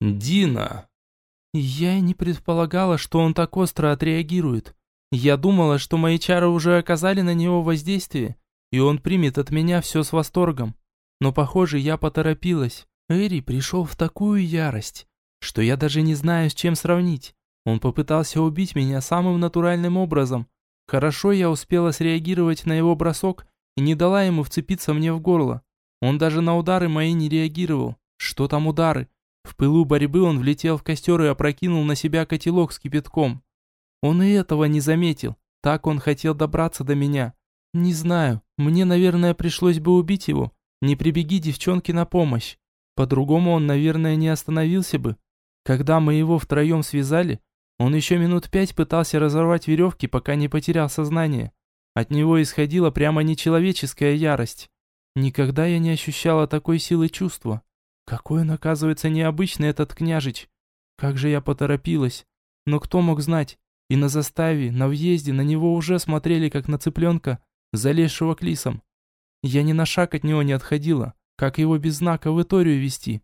Дина. Я и не предполагала, что он так остро отреагирует. Я думала, что мои чары уже оказали на него воздействие, и он примет от меня все с восторгом. Но, похоже, я поторопилась. Эри пришел в такую ярость, что я даже не знаю, с чем сравнить. Он попытался убить меня самым натуральным образом. Хорошо я успела среагировать на его бросок и не дала ему вцепиться мне в горло. Он даже на удары мои не реагировал. Что там удары? В пылу борьбы он влетел в костер и опрокинул на себя котелок с кипятком. Он и этого не заметил. Так он хотел добраться до меня. Не знаю, мне, наверное, пришлось бы убить его. Не прибеги девчонки на помощь. По-другому он, наверное, не остановился бы. Когда мы его втроем связали, он еще минут пять пытался разорвать веревки, пока не потерял сознание. От него исходила прямо нечеловеческая ярость. Никогда я не ощущала такой силы чувства. Какой он, оказывается, необычный этот княжич. Как же я поторопилась. Но кто мог знать? И на заставе, на въезде на него уже смотрели, как на цыпленка, залезшего к лисам. Я ни на шаг от него не отходила, как его без знака в Иторию вести.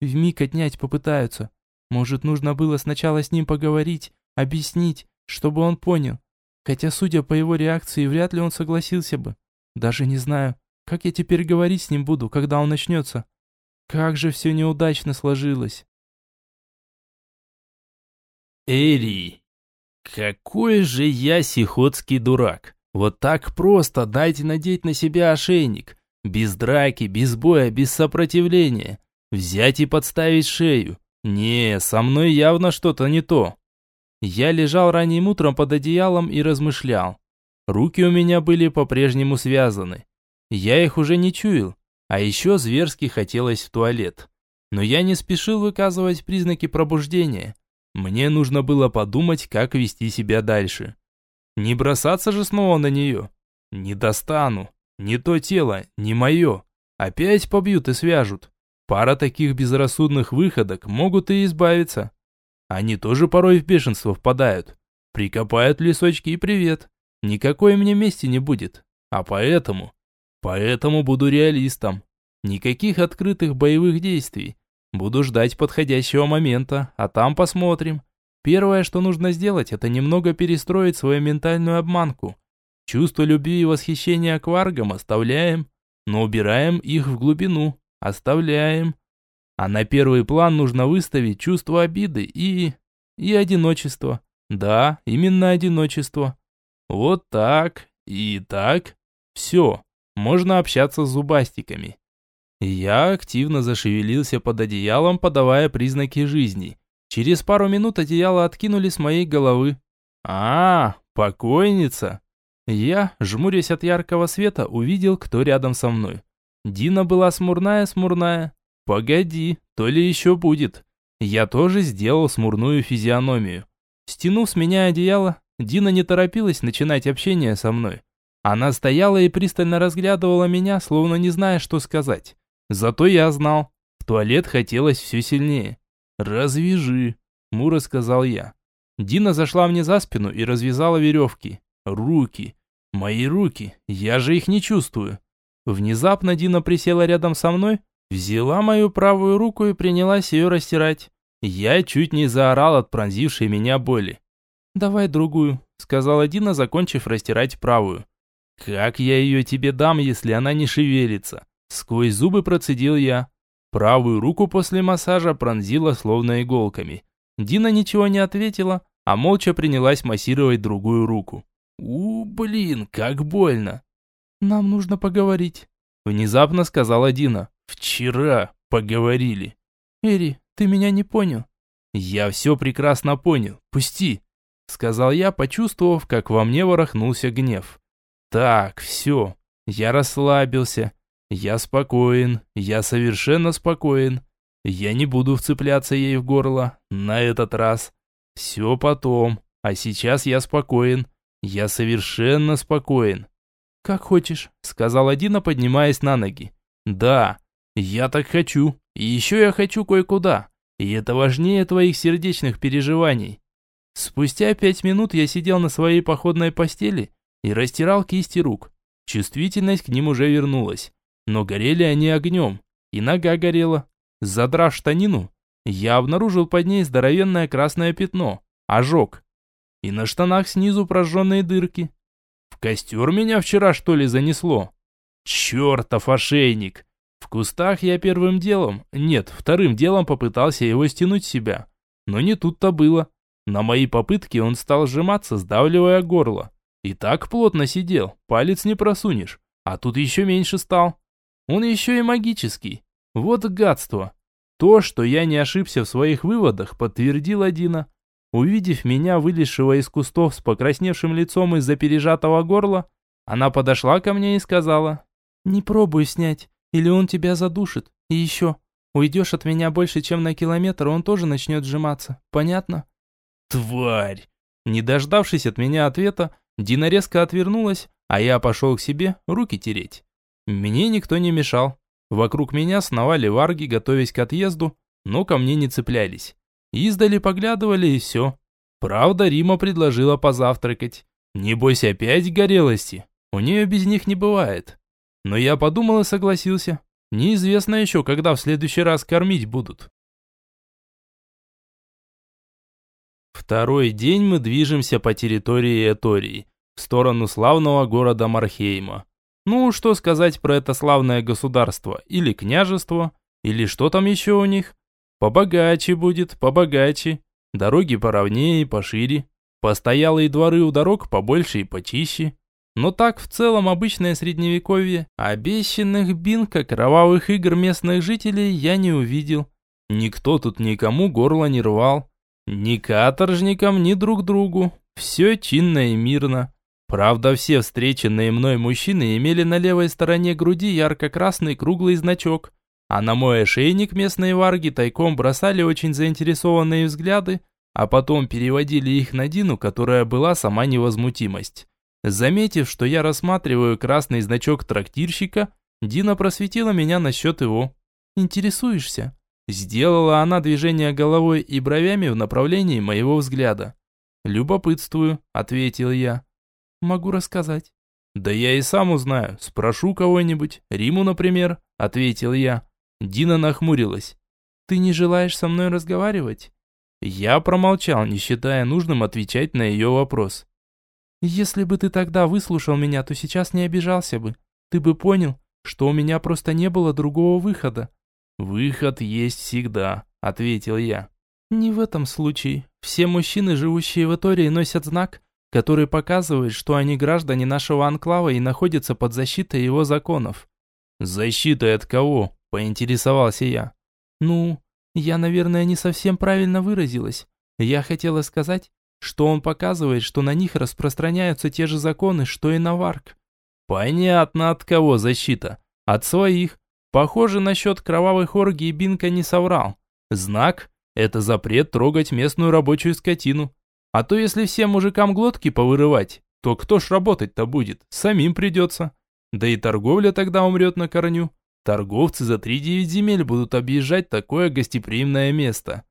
Вмиг отнять попытаются. Может, нужно было сначала с ним поговорить, объяснить, чтобы он понял. Хотя, судя по его реакции, вряд ли он согласился бы. Даже не знаю, как я теперь говорить с ним буду, когда он начнется. Как же все неудачно сложилось. Эри, какой же я сихотский дурак. Вот так просто дайте надеть на себя ошейник. Без драки, без боя, без сопротивления. Взять и подставить шею. Не, со мной явно что-то не то. Я лежал ранним утром под одеялом и размышлял. Руки у меня были по-прежнему связаны. Я их уже не чуял, а еще зверски хотелось в туалет. Но я не спешил выказывать признаки пробуждения. Мне нужно было подумать, как вести себя дальше. Не бросаться же снова на нее. Не достану. Не то тело, не мое. Опять побьют и свяжут. Пара таких безрассудных выходок могут и избавиться. Они тоже порой в бешенство впадают. Прикопают лесочки и привет. Никакой мне мести не будет. А поэтому Поэтому буду реалистом. Никаких открытых боевых действий. Буду ждать подходящего момента, а там посмотрим. Первое, что нужно сделать, это немного перестроить свою ментальную обманку. Чувство любви и восхищения к варгам оставляем, но убираем их в глубину. Оставляем. А на первый план нужно выставить чувство обиды и... и одиночество. Да, именно одиночество. Вот так и так. Все можно общаться с зубастиками. Я активно зашевелился под одеялом, подавая признаки жизни. Через пару минут одеяло откинули с моей головы. А, покойница. Я, жмурясь от яркого света, увидел, кто рядом со мной. Дина была смурная-смурная. Погоди, то ли еще будет. Я тоже сделал смурную физиономию. Стянув с меня одеяло, Дина не торопилась начинать общение со мной. Она стояла и пристально разглядывала меня, словно не зная, что сказать. Зато я знал. В туалет хотелось все сильнее. «Развяжи», – Мура сказал я. Дина зашла мне за спину и развязала веревки. Руки. Мои руки. Я же их не чувствую. Внезапно Дина присела рядом со мной, взяла мою правую руку и принялась ее растирать. Я чуть не заорал от пронзившей меня боли. «Давай другую», – сказала Дина, закончив растирать правую. «Как я ее тебе дам, если она не шевелится?» Сквозь зубы процедил я. Правую руку после массажа пронзила словно иголками. Дина ничего не ответила, а молча принялась массировать другую руку. «У, блин, как больно!» «Нам нужно поговорить», — внезапно сказала Дина. «Вчера поговорили». «Эри, ты меня не понял». «Я все прекрасно понял. Пусти», — сказал я, почувствовав, как во мне ворохнулся гнев. Так, все. Я расслабился. Я спокоен. Я совершенно спокоен. Я не буду вцепляться ей в горло. На этот раз. Все потом. А сейчас я спокоен. Я совершенно спокоен. «Как хочешь», — сказала Дина, поднимаясь на ноги. «Да, я так хочу. И еще я хочу кое-куда. И это важнее твоих сердечных переживаний». Спустя пять минут я сидел на своей походной постели и растирал кисти рук. Чувствительность к ним уже вернулась, но горели они огнем, и нога горела. Задрав штанину, я обнаружил под ней здоровенное красное пятно, ожог. И на штанах снизу прожженные дырки. В костер меня вчера что ли занесло? Чертов ошейник! В кустах я первым делом, нет, вторым делом попытался его стянуть с себя. Но не тут-то было. На мои попытки он стал сжиматься, сдавливая горло. И так плотно сидел, палец не просунешь. А тут еще меньше стал. Он еще и магический. Вот гадство. То, что я не ошибся в своих выводах, подтвердила Дина. Увидев меня, вылезшего из кустов с покрасневшим лицом из-за пережатого горла, она подошла ко мне и сказала, «Не пробуй снять, или он тебя задушит. И еще, уйдешь от меня больше, чем на километр, он тоже начнет сжиматься. Понятно?» «Тварь!» Не дождавшись от меня ответа, Дина резко отвернулась, а я пошел к себе руки тереть. Мне никто не мешал. Вокруг меня сновали варги, готовясь к отъезду, но ко мне не цеплялись. Издали поглядывали и все. Правда, Рима предложила позавтракать. Небось опять горелости. У нее без них не бывает. Но я подумал и согласился. Неизвестно еще, когда в следующий раз кормить будут. Второй день мы движемся по территории Этории, в сторону славного города Мархейма. Ну, что сказать про это славное государство, или княжество, или что там еще у них? Побогаче будет, побогаче. Дороги поровнее и пошире. Постоялые дворы у дорог побольше и почище. Но так в целом обычное средневековье. Обещанных бинка кровавых игр местных жителей я не увидел. Никто тут никому горло не рвал. Ни каторжникам, ни друг другу. Все чинно и мирно. Правда, все встреченные мной мужчины имели на левой стороне груди ярко-красный круглый значок, а на мой ошейник местные варги тайком бросали очень заинтересованные взгляды, а потом переводили их на Дину, которая была сама невозмутимость. Заметив, что я рассматриваю красный значок трактирщика, Дина просветила меня насчет его. «Интересуешься?» Сделала она движение головой и бровями в направлении моего взгляда. «Любопытствую», — ответил я. «Могу рассказать». «Да я и сам узнаю. Спрошу кого-нибудь. Риму, например», — ответил я. Дина нахмурилась. «Ты не желаешь со мной разговаривать?» Я промолчал, не считая нужным отвечать на ее вопрос. «Если бы ты тогда выслушал меня, то сейчас не обижался бы. Ты бы понял, что у меня просто не было другого выхода». «Выход есть всегда», — ответил я. «Не в этом случае. Все мужчины, живущие в Этории, носят знак, который показывает, что они граждане нашего анклава и находятся под защитой его законов». «Защитой от кого?» Поинтересовался я. Ну, я, наверное, не совсем правильно выразилась. Я хотела сказать, что он показывает, что на них распространяются те же законы, что и на Варк. Понятно, от кого защита. От своих. Похоже, насчет кровавых оргий Бинка не соврал. Знак – это запрет трогать местную рабочую скотину. А то если всем мужикам глотки повырывать, то кто ж работать-то будет? Самим придется. Да и торговля тогда умрет на корню. Торговцы за три девять земель будут объезжать такое гостеприимное место.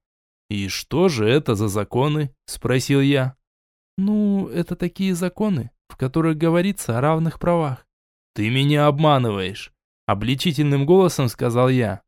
«И что же это за законы?» – спросил я. «Ну, это такие законы, в которых говорится о равных правах». «Ты меня обманываешь», – обличительным голосом сказал я.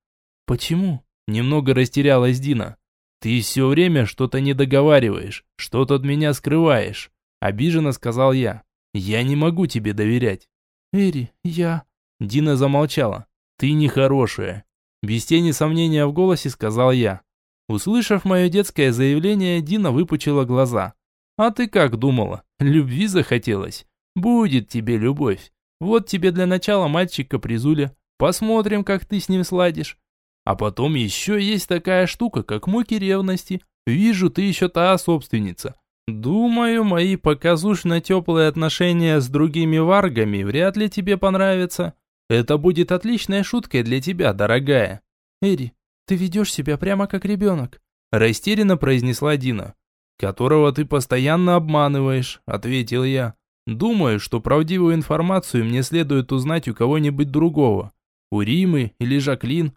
«Почему?» – немного растерялась Дина. «Ты все время что-то не договариваешь, что-то от меня скрываешь», – обиженно сказал я. «Я не могу тебе доверять». «Эри, я...» Дина замолчала. «Ты нехорошая», – без тени сомнения в голосе сказал я. Услышав мое детское заявление, Дина выпучила глаза. «А ты как думала? Любви захотелось? Будет тебе любовь. Вот тебе для начала мальчик-капризуля. Посмотрим, как ты с ним сладишь. А потом еще есть такая штука, как муки ревности. Вижу, ты еще та собственница. Думаю, мои показушно теплые отношения с другими варгами вряд ли тебе понравятся. Это будет отличной шуткой для тебя, дорогая. Эри, ты ведешь себя прямо как ребенок. Растерянно произнесла Дина. Которого ты постоянно обманываешь, ответил я. Думаю, что правдивую информацию мне следует узнать у кого-нибудь другого. У Римы или Жаклин.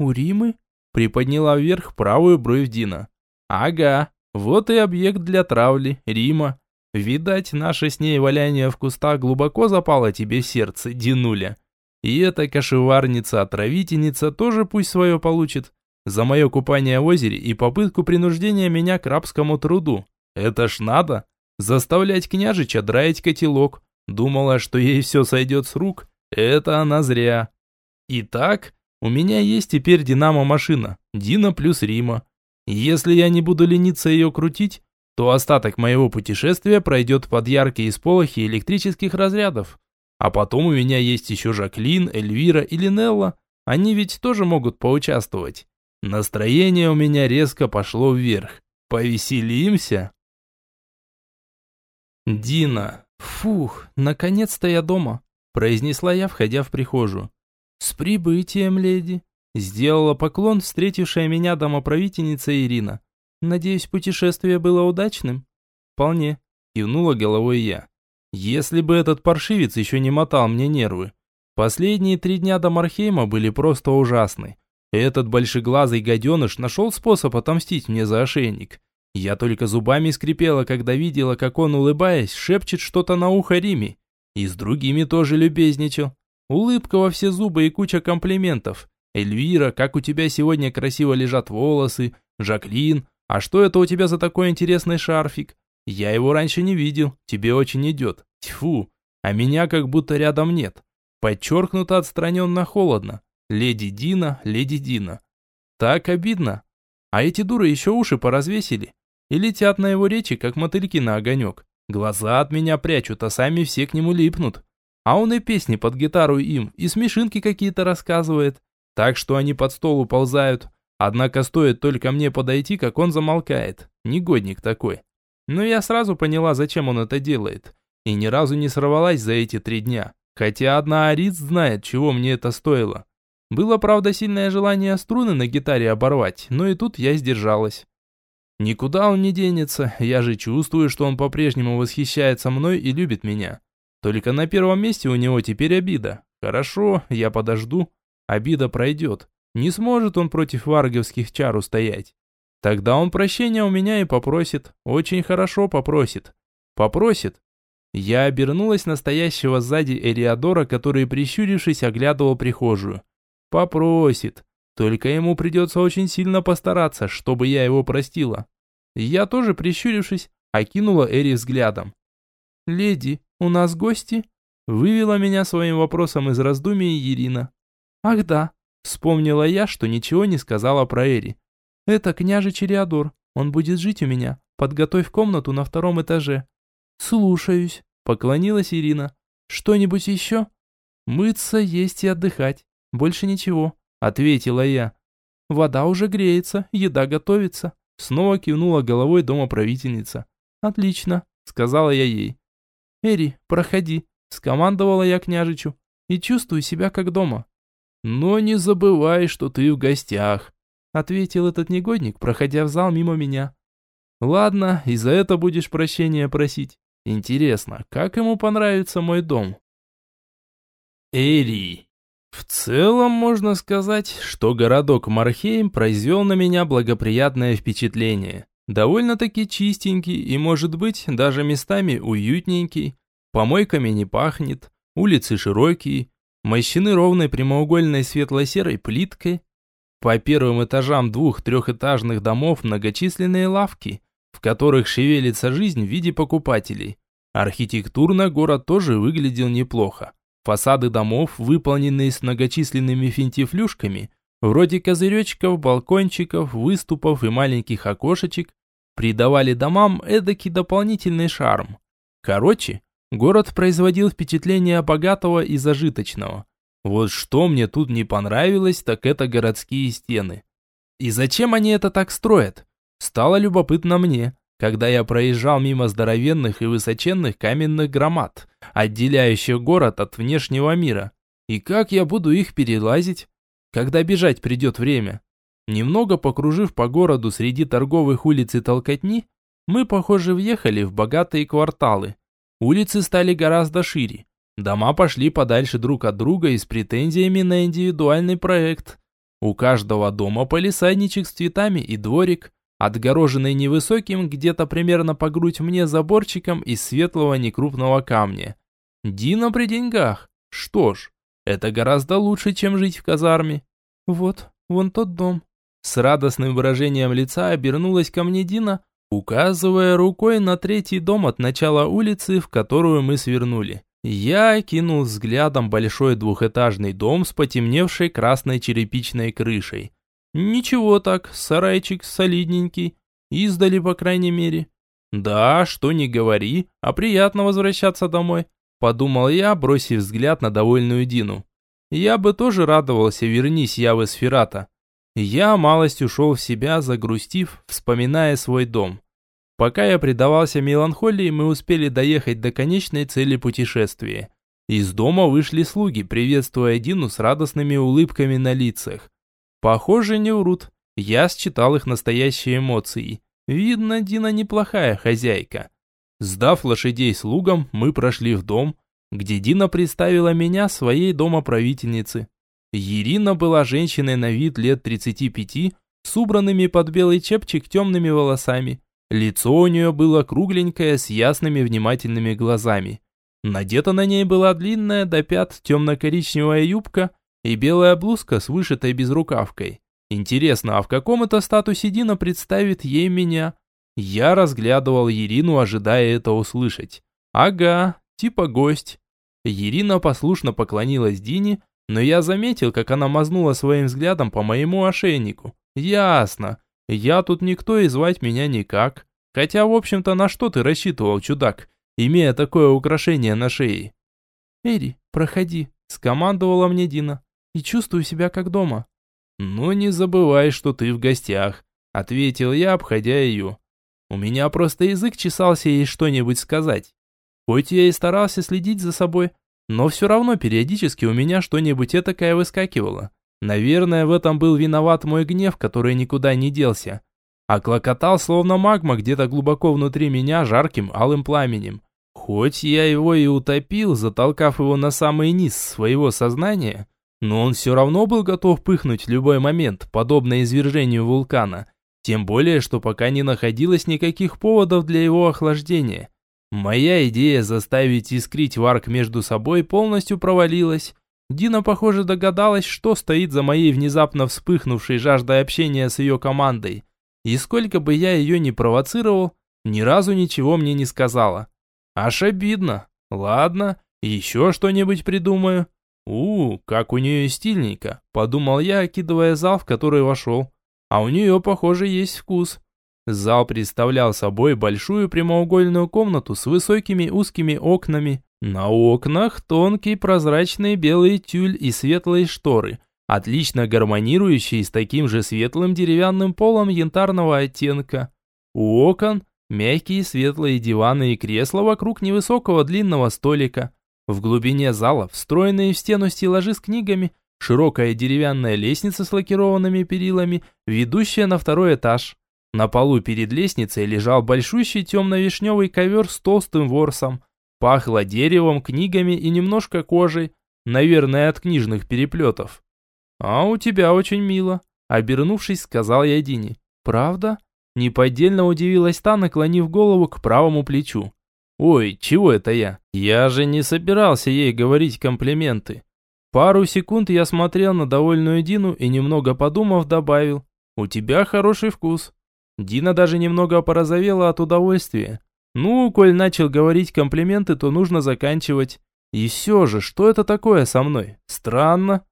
У Римы? Приподняла вверх правую бровь Дина. Ага, вот и объект для травли, Рима. Видать, наше с ней валяние в кустах глубоко запало тебе сердце, Динуля. И эта кошеварница-отравительница тоже пусть свое получит. За мое купание в озере и попытку принуждения меня к рабскому труду. Это ж надо. Заставлять княжича драить котелок. Думала, что ей все сойдет с рук. Это она зря. Итак, у меня есть теперь динамо-машина. Дина плюс Рима. Если я не буду лениться ее крутить, то остаток моего путешествия пройдет под яркие сполохи электрических разрядов. А потом у меня есть еще Жаклин, Эльвира и Линелла. Они ведь тоже могут поучаствовать. Настроение у меня резко пошло вверх. Повеселимся? Дина. Фух, наконец-то я дома, произнесла я, входя в прихожую. С прибытием, леди. Сделала поклон встретившая меня домоправительница Ирина. Надеюсь, путешествие было удачным? Вполне, кивнула головой я. Если бы этот паршивец еще не мотал мне нервы. Последние три дня до Мархейма были просто ужасны. Этот большеглазый гаденыш нашел способ отомстить мне за ошейник. Я только зубами скрипела, когда видела, как он, улыбаясь, шепчет что-то на ухо Риме. И с другими тоже любезничал. Улыбка во все зубы и куча комплиментов. «Эльвира, как у тебя сегодня красиво лежат волосы. Жаклин, а что это у тебя за такой интересный шарфик? Я его раньше не видел, тебе очень идет. Тьфу, а меня как будто рядом нет. Подчеркнуто отстраненно холодно. Леди Дина, леди Дина. Так обидно. А эти дуры еще уши поразвесили. И летят на его речи, как мотыльки на огонек. Глаза от меня прячут, а сами все к нему липнут. А он и песни под гитару им, и смешинки какие-то рассказывает. Так что они под стол уползают. Однако стоит только мне подойти, как он замолкает. Негодник такой. Но я сразу поняла, зачем он это делает. И ни разу не сорвалась за эти три дня. Хотя одна Ариц знает, чего мне это стоило. Было, правда, сильное желание струны на гитаре оборвать, но и тут я сдержалась. Никуда он не денется, я же чувствую, что он по-прежнему восхищается мной и любит меня. Только на первом месте у него теперь обида. Хорошо, я подожду. Обида пройдет. Не сможет он против варговских чар устоять. Тогда он прощения у меня и попросит. Очень хорошо попросит. Попросит. Я обернулась настоящего сзади Эриадора, который, прищурившись, оглядывал прихожую. Попросит. Только ему придется очень сильно постараться, чтобы я его простила. Я тоже, прищурившись, окинула Эри взглядом. «Леди, у нас гости?» Вывела меня своим вопросом из раздумий Ирина. «Ах да», вспомнила я, что ничего не сказала про Эри. «Это княже Чериадор, он будет жить у меня. Подготовь комнату на втором этаже». «Слушаюсь», поклонилась Ирина. «Что-нибудь еще?» «Мыться, есть и отдыхать. Больше ничего», ответила я. «Вода уже греется, еда готовится», снова кивнула головой домоправительница. «Отлично», сказала я ей. «Эри, проходи», скомандовала я княжичу. «И чувствуй себя как дома». «Но не забывай, что ты в гостях», ответил этот негодник, проходя в зал мимо меня. «Ладно, и за это будешь прощения просить. Интересно, как ему понравится мой дом?» Эри. В целом можно сказать, что городок Мархейм произвел на меня благоприятное впечатление. Довольно-таки чистенький и, может быть, даже местами уютненький. Помойками не пахнет, улицы широкие, мощены ровной прямоугольной светло-серой плиткой. По первым этажам двух-трехэтажных домов многочисленные лавки, в которых шевелится жизнь в виде покупателей. Архитектурно город тоже выглядел неплохо. Фасады домов, выполненные с многочисленными финтифлюшками, вроде козыречков, балкончиков, выступов и маленьких окошечек, придавали домам эдакий дополнительный шарм. Короче, город производил впечатление богатого и зажиточного. Вот что мне тут не понравилось, так это городские стены. И зачем они это так строят? Стало любопытно мне, когда я проезжал мимо здоровенных и высоченных каменных громад, отделяющих город от внешнего мира. И как я буду их перелазить, когда бежать придет время? Немного покружив по городу среди торговых улиц и толкотни, мы, похоже, въехали в богатые кварталы. Улицы стали гораздо шире. Дома пошли подальше друг от друга и с претензиями на индивидуальный проект. У каждого дома полисадничек с цветами и дворик, отгороженный невысоким, где-то примерно по грудь мне заборчиком из светлого некрупного камня. Дина при деньгах. Что ж, это гораздо лучше, чем жить в казарме. Вот, вон тот дом. С радостным выражением лица обернулась ко мне Дина, указывая рукой на третий дом от начала улицы, в которую мы свернули. Я кинул взглядом большой двухэтажный дом с потемневшей красной черепичной крышей. Ничего так, сарайчик солидненький, издали по крайней мере. Да, что не говори, а приятно возвращаться домой, подумал я, бросив взгляд на довольную Дину. Я бы тоже радовался, вернись я в Эсферата. Я малость ушел в себя, загрустив, вспоминая свой дом. Пока я предавался меланхолии, мы успели доехать до конечной цели путешествия. Из дома вышли слуги, приветствуя Дину с радостными улыбками на лицах. Похоже, не врут. Я считал их настоящие эмоции. Видно, Дина неплохая хозяйка. Сдав лошадей слугам, мы прошли в дом, где Дина представила меня своей домоправительнице. Ирина была женщиной на вид лет 35, с убранными под белый чепчик темными волосами. Лицо у нее было кругленькое, с ясными внимательными глазами. Надета на ней была длинная до пят темно-коричневая юбка и белая блузка с вышитой безрукавкой. Интересно, а в каком это статусе Дина представит ей меня? Я разглядывал Ирину, ожидая это услышать. Ага, типа гость. Ирина послушно поклонилась Дине, но я заметил, как она мазнула своим взглядом по моему ошейнику. Ясно. Я тут никто и звать меня никак. Хотя, в общем-то, на что ты рассчитывал, чудак, имея такое украшение на шее? «Эри, проходи», – скомандовала мне Дина. «И чувствую себя как дома». «Ну, не забывай, что ты в гостях», – ответил я, обходя ее. У меня просто язык чесался ей что-нибудь сказать. Хоть я и старался следить за собой, но все равно периодически у меня что-нибудь этакое выскакивало. Наверное, в этом был виноват мой гнев, который никуда не делся. А клокотал, словно магма, где-то глубоко внутри меня жарким алым пламенем. Хоть я его и утопил, затолкав его на самый низ своего сознания, но он все равно был готов пыхнуть в любой момент, подобно извержению вулкана. Тем более, что пока не находилось никаких поводов для его охлаждения. Моя идея заставить искрить варк между собой полностью провалилась. Дина, похоже, догадалась, что стоит за моей внезапно вспыхнувшей жаждой общения с ее командой. И сколько бы я ее ни провоцировал, ни разу ничего мне не сказала. Аж обидно. Ладно, еще что-нибудь придумаю. У, как у нее стильненько, подумал я, окидывая зал, в который вошел. А у нее, похоже, есть вкус. Зал представлял собой большую прямоугольную комнату с высокими узкими окнами. На окнах тонкий прозрачный белый тюль и светлые шторы, отлично гармонирующие с таким же светлым деревянным полом янтарного оттенка. У окон мягкие светлые диваны и кресла вокруг невысокого длинного столика. В глубине зала, встроенные в стену стеллажи с книгами, широкая деревянная лестница с лакированными перилами, ведущая на второй этаж. На полу перед лестницей лежал большущий темно-вишневый ковер с толстым ворсом. Пахло деревом, книгами и немножко кожей, наверное, от книжных переплетов. «А у тебя очень мило», — обернувшись, сказал я Дине. «Правда?» Неподдельно удивилась та, наклонив голову к правому плечу. «Ой, чего это я? Я же не собирался ей говорить комплименты». Пару секунд я смотрел на довольную Дину и, немного подумав, добавил. «У тебя хороший вкус». Дина даже немного порозовела от удовольствия. Ну, коль начал говорить комплименты, то нужно заканчивать. И все же, что это такое со мной? Странно.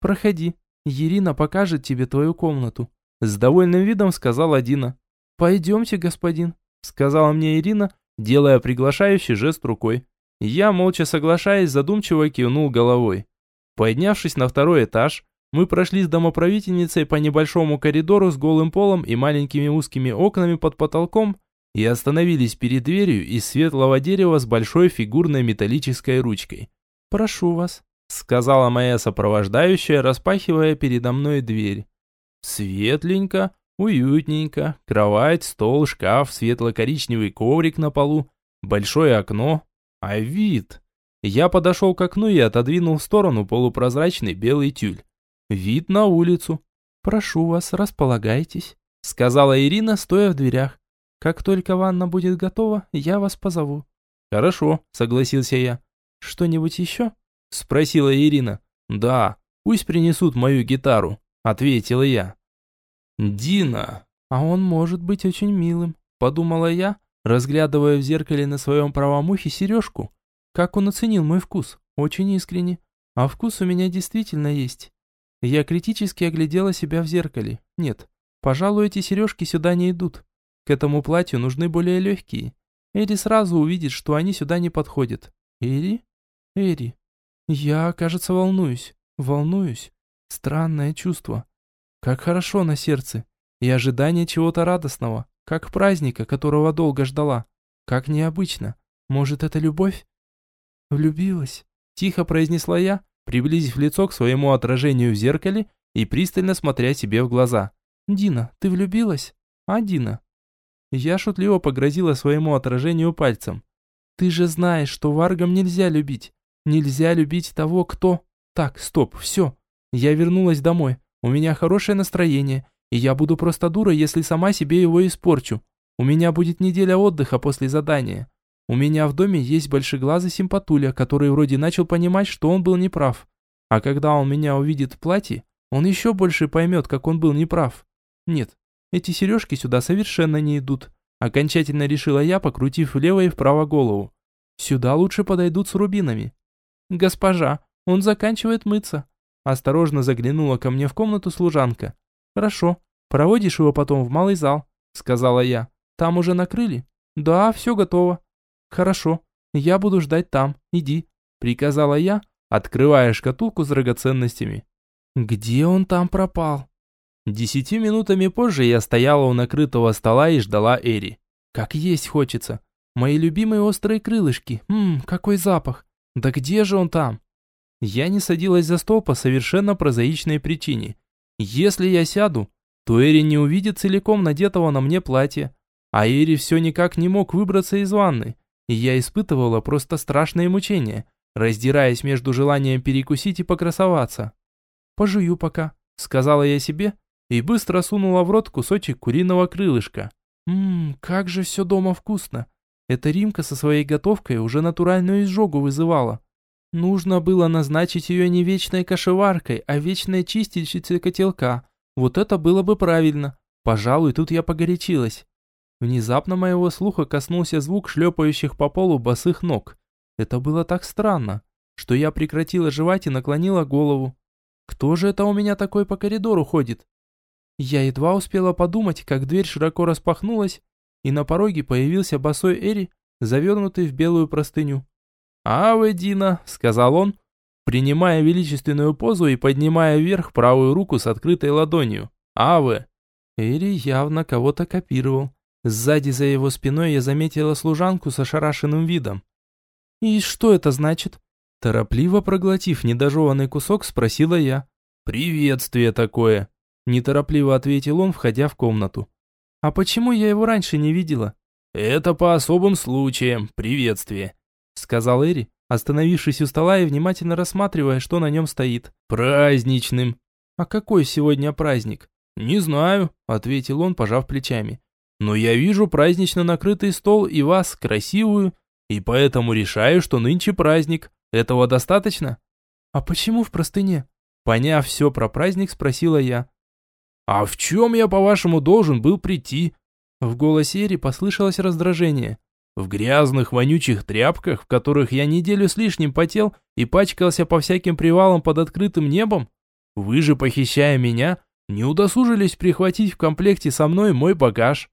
Проходи, Ирина покажет тебе твою комнату. С довольным видом сказала Дина. Пойдемте, господин, сказала мне Ирина, делая приглашающий жест рукой. Я, молча соглашаясь, задумчиво кивнул головой. Поднявшись на второй этаж, мы прошли с домоправительницей по небольшому коридору с голым полом и маленькими узкими окнами под потолком и остановились перед дверью из светлого дерева с большой фигурной металлической ручкой. «Прошу вас», — сказала моя сопровождающая, распахивая передо мной дверь. Светленько, уютненько, кровать, стол, шкаф, светло-коричневый коврик на полу, большое окно, а вид... Я подошел к окну и отодвинул в сторону полупрозрачный белый тюль. Вид на улицу. Прошу вас, располагайтесь, сказала Ирина, стоя в дверях. Как только ванна будет готова, я вас позову. Хорошо, согласился я. Что-нибудь еще? спросила Ирина. Да, пусть принесут мою гитару, ответила я. Дина. А он может быть очень милым, подумала я, разглядывая в зеркале на своем правом ухе сережку. Как он оценил мой вкус, очень искренне. А вкус у меня действительно есть. Я критически оглядела себя в зеркале. Нет, пожалуй, эти сережки сюда не идут. К этому платью нужны более легкие. Эри сразу увидит, что они сюда не подходят. Эри? Эри. Я, кажется, волнуюсь. Волнуюсь. Странное чувство. Как хорошо на сердце. И ожидание чего-то радостного. Как праздника, которого долго ждала. Как необычно. Может, это любовь? Влюбилась. Тихо произнесла я, приблизив лицо к своему отражению в зеркале и пристально смотря себе в глаза. «Дина, ты влюбилась? А, Дина?» Я шутливо погрозила своему отражению пальцем. «Ты же знаешь, что варгам нельзя любить. Нельзя любить того, кто...» «Так, стоп, все. Я вернулась домой. У меня хорошее настроение, и я буду просто дурой, если сама себе его испорчу. У меня будет неделя отдыха после задания. У меня в доме есть большеглазый симпатуля, который вроде начал понимать, что он был неправ. А когда он меня увидит в платье, он еще больше поймет, как он был неправ. Нет, эти сережки сюда совершенно не идут. Окончательно решила я, покрутив влево и вправо голову. Сюда лучше подойдут с рубинами. Госпожа, он заканчивает мыться. Осторожно заглянула ко мне в комнату служанка. Хорошо, проводишь его потом в малый зал, сказала я. Там уже накрыли? Да, все готово. «Хорошо, я буду ждать там, иди», — приказала я, открывая шкатулку с драгоценностями. «Где он там пропал?» Десяти минутами позже я стояла у накрытого стола и ждала Эри. Как есть хочется. Мои любимые острые крылышки. Ммм, какой запах. Да где же он там? Я не садилась за стол по совершенно прозаичной причине. Если я сяду, то Эри не увидит целиком надетого на мне платья. А Эри все никак не мог выбраться из ванны и я испытывала просто страшные мучения, раздираясь между желанием перекусить и покрасоваться. «Пожую пока», — сказала я себе, и быстро сунула в рот кусочек куриного крылышка. «Ммм, как же все дома вкусно!» Эта Римка со своей готовкой уже натуральную изжогу вызывала. Нужно было назначить ее не вечной кошеваркой, а вечной чистильщицей котелка. Вот это было бы правильно. Пожалуй, тут я погорячилась. Внезапно моего слуха коснулся звук шлепающих по полу босых ног. Это было так странно, что я прекратила жевать и наклонила голову. Кто же это у меня такой по коридору ходит? Я едва успела подумать, как дверь широко распахнулась, и на пороге появился босой Эри, завернутый в белую простыню. «Аве, Дина», — сказал он, принимая величественную позу и поднимая вверх правую руку с открытой ладонью. «Аве». Эри явно кого-то копировал. Сзади за его спиной я заметила служанку с ошарашенным видом. «И что это значит?» Торопливо проглотив недожеванный кусок, спросила я. «Приветствие такое!» Неторопливо ответил он, входя в комнату. «А почему я его раньше не видела?» «Это по особым случаям, приветствие», сказал Эри, остановившись у стола и внимательно рассматривая, что на нем стоит. «Праздничным». «А какой сегодня праздник?» «Не знаю», ответил он, пожав плечами. Но я вижу празднично накрытый стол и вас, красивую, и поэтому решаю, что нынче праздник. Этого достаточно? А почему в простыне? Поняв все про праздник, спросила я. А в чем я, по-вашему, должен был прийти? В голосе Эри послышалось раздражение. В грязных, вонючих тряпках, в которых я неделю с лишним потел и пачкался по всяким привалам под открытым небом? Вы же, похищая меня, не удосужились прихватить в комплекте со мной мой багаж.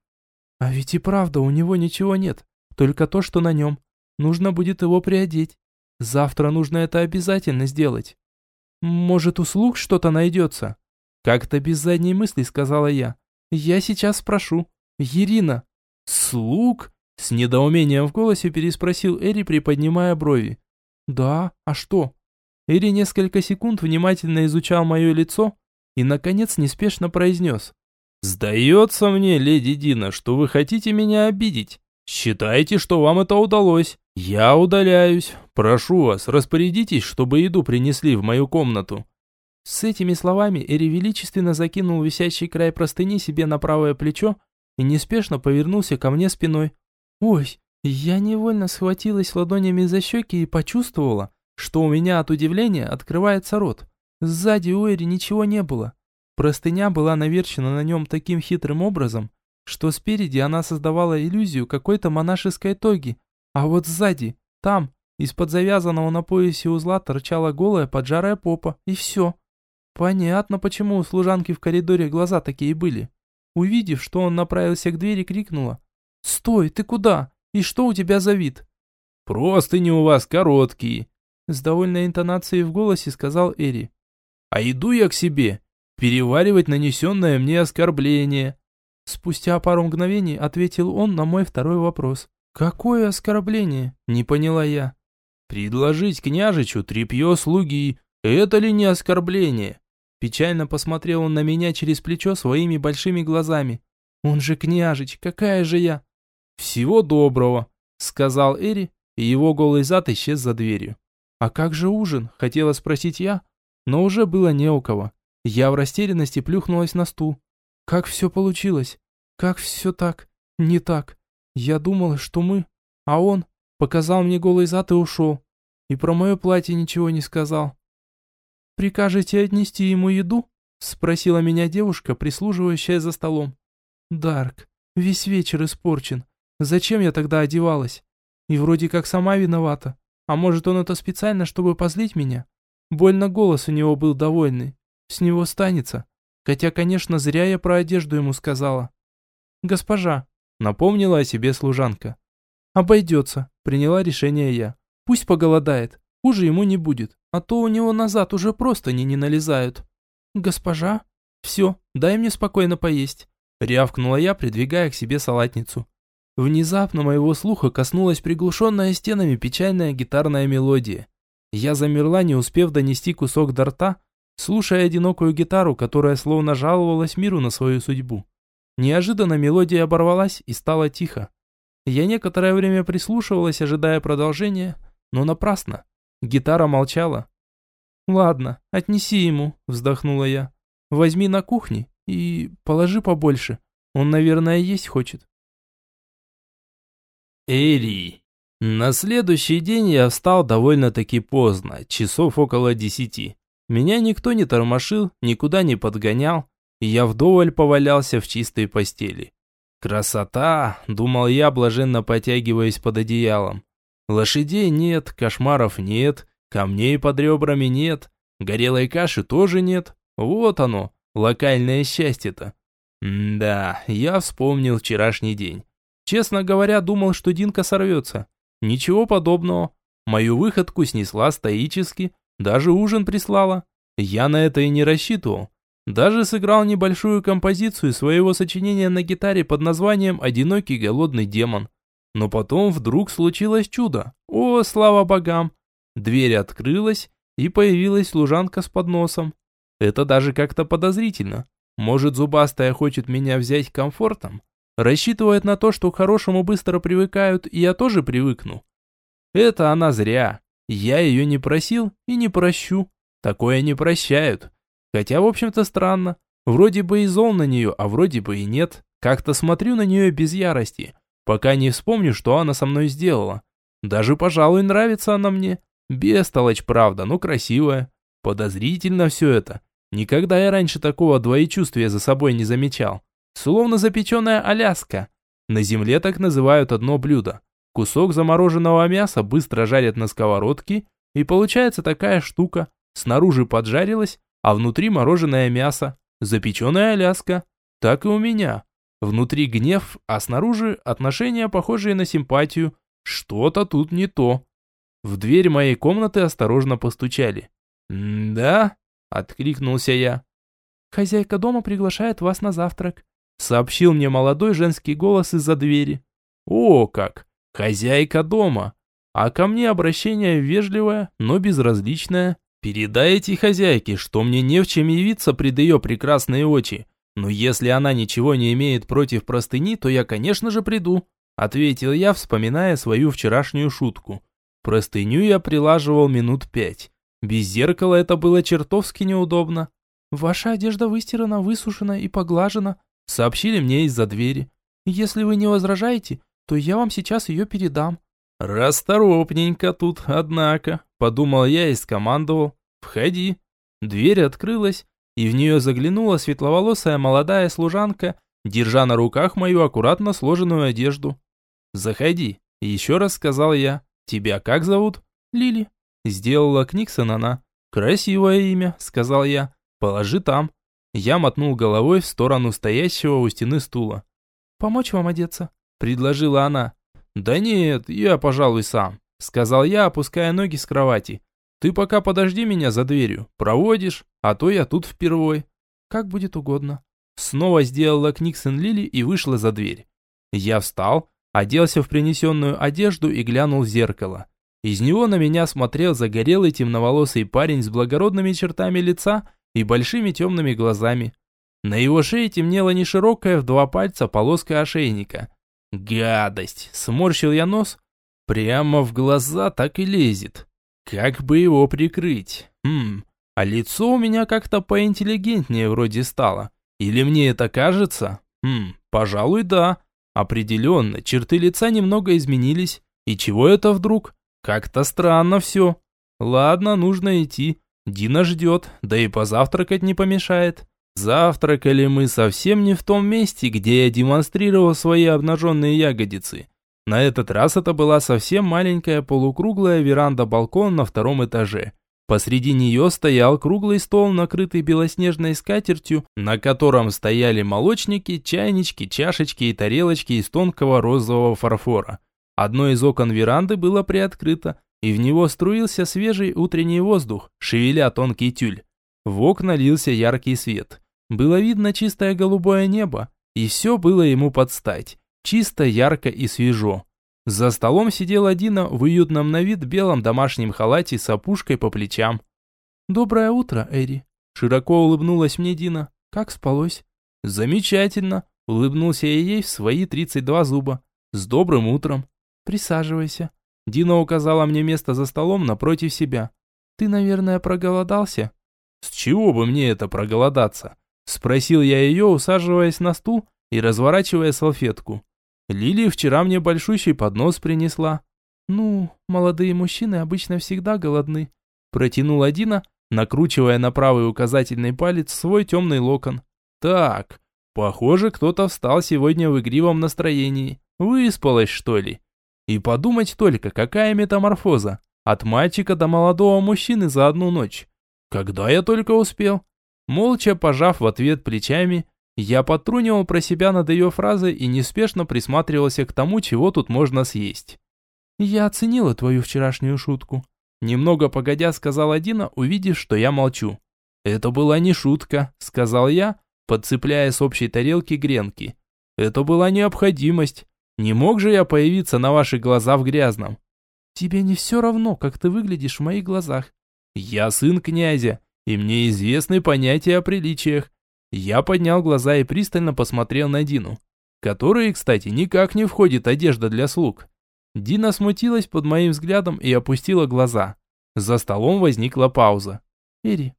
А ведь и правда у него ничего нет, только то, что на нем. Нужно будет его приодеть. Завтра нужно это обязательно сделать. Может, у слуг что-то найдется? Как-то без задней мысли сказала я. Я сейчас спрошу. Ирина. Слуг? С недоумением в голосе переспросил Эри, приподнимая брови. Да, а что? Эри несколько секунд внимательно изучал мое лицо и, наконец, неспешно произнес. «Сдается мне, леди Дина, что вы хотите меня обидеть. Считайте, что вам это удалось. Я удаляюсь. Прошу вас, распорядитесь, чтобы еду принесли в мою комнату». С этими словами Эри величественно закинул висящий край простыни себе на правое плечо и неспешно повернулся ко мне спиной. «Ой!» Я невольно схватилась ладонями за щеки и почувствовала, что у меня от удивления открывается рот. Сзади у Эри ничего не было. Простыня была наверчена на нем таким хитрым образом, что спереди она создавала иллюзию какой-то монашеской тоги, а вот сзади, там, из-под завязанного на поясе узла торчала голая поджарая попа, и все. Понятно, почему у служанки в коридоре глаза такие были. Увидев, что он направился к двери, крикнула. «Стой, ты куда? И что у тебя за вид?» «Просто не у вас короткие», — с довольной интонацией в голосе сказал Эри. «А иду я к себе, переваривать нанесенное мне оскорбление». Спустя пару мгновений ответил он на мой второй вопрос. «Какое оскорбление?» – не поняла я. «Предложить княжичу тряпье слуги – это ли не оскорбление?» Печально посмотрел он на меня через плечо своими большими глазами. «Он же княжич, какая же я?» «Всего доброго», – сказал Эри, и его голый зад исчез за дверью. «А как же ужин?» – хотела спросить я, но уже было не у кого. Я в растерянности плюхнулась на стул. Как все получилось? Как все так? Не так. Я думала, что мы... А он показал мне голый зад и ушел. И про мое платье ничего не сказал. «Прикажете отнести ему еду?» Спросила меня девушка, прислуживающая за столом. «Дарк, весь вечер испорчен. Зачем я тогда одевалась? И вроде как сама виновата. А может, он это специально, чтобы позлить меня? Больно голос у него был довольный. С него станется. Хотя, конечно, зря я про одежду ему сказала. «Госпожа», — напомнила о себе служанка. «Обойдется», — приняла решение я. «Пусть поголодает, хуже ему не будет, а то у него назад уже просто не не налезают». «Госпожа?» «Все, дай мне спокойно поесть», — рявкнула я, придвигая к себе салатницу. Внезапно моего слуха коснулась приглушенная стенами печальная гитарная мелодия. Я замерла, не успев донести кусок до рта, слушая одинокую гитару, которая словно жаловалась миру на свою судьбу. Неожиданно мелодия оборвалась и стало тихо. Я некоторое время прислушивалась, ожидая продолжения, но напрасно. Гитара молчала. «Ладно, отнеси ему», — вздохнула я. «Возьми на кухне и положи побольше. Он, наверное, есть хочет». Эри. На следующий день я встал довольно-таки поздно, часов около десяти. Меня никто не тормошил, никуда не подгонял, и я вдоволь повалялся в чистой постели. «Красота!» – думал я, блаженно потягиваясь под одеялом. «Лошадей нет, кошмаров нет, камней под ребрами нет, горелой каши тоже нет. Вот оно, локальное счастье-то». да, я вспомнил вчерашний день. Честно говоря, думал, что Динка сорвется. Ничего подобного. Мою выходку снесла стоически, даже ужин прислала. Я на это и не рассчитывал. Даже сыграл небольшую композицию своего сочинения на гитаре под названием «Одинокий голодный демон». Но потом вдруг случилось чудо. О, слава богам! Дверь открылась, и появилась служанка с подносом. Это даже как-то подозрительно. Может, зубастая хочет меня взять комфортом? Рассчитывает на то, что к хорошему быстро привыкают, и я тоже привыкну. Это она зря. Я ее не просил и не прощу. Такое не прощают. Хотя, в общем-то, странно. Вроде бы и зол на нее, а вроде бы и нет. Как-то смотрю на нее без ярости, пока не вспомню, что она со мной сделала. Даже, пожалуй, нравится она мне. Бестолочь, правда, но красивая. Подозрительно все это. Никогда я раньше такого двоечувствия за собой не замечал. Словно запеченная Аляска. На земле так называют одно блюдо. Кусок замороженного мяса быстро жарят на сковородке, и получается такая штука. Снаружи поджарилась, а внутри мороженое мясо. Запеченная Аляска. Так и у меня. Внутри гнев, а снаружи отношения, похожие на симпатию. Что-то тут не то. В дверь моей комнаты осторожно постучали. «Да?» – откликнулся я. «Хозяйка дома приглашает вас на завтрак», – сообщил мне молодой женский голос из-за двери. «О, как! Хозяйка дома. А ко мне обращение вежливое, но безразличное. Передайте хозяйке, что мне не в чем явиться пред ее прекрасные очи. Но если она ничего не имеет против простыни, то я, конечно же, приду», ответил я, вспоминая свою вчерашнюю шутку. Простыню я прилаживал минут пять. Без зеркала это было чертовски неудобно. «Ваша одежда выстирана, высушена и поглажена», сообщили мне из-за двери. «Если вы не возражаете, то я вам сейчас ее передам». «Расторопненько тут, однако», – подумал я и скомандовал. «Входи». Дверь открылась, и в нее заглянула светловолосая молодая служанка, держа на руках мою аккуратно сложенную одежду. «Заходи», – еще раз сказал я. «Тебя как зовут?» «Лили», – сделала Книксон она. «Красивое имя», – сказал я. «Положи там». Я мотнул головой в сторону стоящего у стены стула. «Помочь вам одеться?» – предложила она. «Да нет, я, пожалуй, сам», – сказал я, опуская ноги с кровати. «Ты пока подожди меня за дверью, проводишь, а то я тут впервой». «Как будет угодно». Снова сделала Книксон Лили и вышла за дверь. Я встал, оделся в принесенную одежду и глянул в зеркало. Из него на меня смотрел загорелый темноволосый парень с благородными чертами лица и большими темными глазами. На его шее темнела неширокая в два пальца полоска ошейника. Гадость! Сморщил я нос. Прямо в глаза так и лезет. Как бы его прикрыть? Хм, а лицо у меня как-то поинтеллигентнее вроде стало. Или мне это кажется? Хм, пожалуй, да. Определенно, черты лица немного изменились. И чего это вдруг? Как-то странно все. Ладно, нужно идти. Дина ждет, да и позавтракать не помешает. Завтракали мы совсем не в том месте, где я демонстрировал свои обнаженные ягодицы. На этот раз это была совсем маленькая полукруглая веранда-балкон на втором этаже. Посреди нее стоял круглый стол, накрытый белоснежной скатертью, на котором стояли молочники, чайнички, чашечки и тарелочки из тонкого розового фарфора. Одно из окон веранды было приоткрыто, и в него струился свежий утренний воздух, шевеля тонкий тюль. В окна лился яркий свет. Было видно чистое голубое небо, и все было ему под стать. Чисто, ярко и свежо. За столом сидела Дина в уютном на вид белом домашнем халате с опушкой по плечам. «Доброе утро, Эри», – широко улыбнулась мне Дина. «Как спалось?» «Замечательно», – улыбнулся я ей в свои 32 зуба. «С добрым утром». «Присаживайся». Дина указала мне место за столом напротив себя. «Ты, наверное, проголодался?» «С чего бы мне это проголодаться?» Спросил я ее, усаживаясь на стул и разворачивая салфетку. Лили вчера мне большущий поднос принесла. «Ну, молодые мужчины обычно всегда голодны», протянула Дина, накручивая на правый указательный палец свой темный локон. «Так, похоже, кто-то встал сегодня в игривом настроении. Выспалась, что ли?» И подумать только, какая метаморфоза. От мальчика до молодого мужчины за одну ночь. Когда я только успел? Молча пожав в ответ плечами, я потрунивал про себя над ее фразой и неспешно присматривался к тому, чего тут можно съесть. «Я оценила твою вчерашнюю шутку», – немного погодя сказала Дина, увидев, что я молчу. «Это была не шутка», – сказал я, подцепляя с общей тарелки гренки. «Это была необходимость. Не мог же я появиться на ваши глаза в грязном?» «Тебе не все равно, как ты выглядишь в моих глазах». «Я сын князя, и мне известны понятия о приличиях. Я поднял глаза и пристально посмотрел на Дину, которой, кстати, никак не входит одежда для слуг. Дина смутилась под моим взглядом и опустила глаза. За столом возникла пауза. «Эри,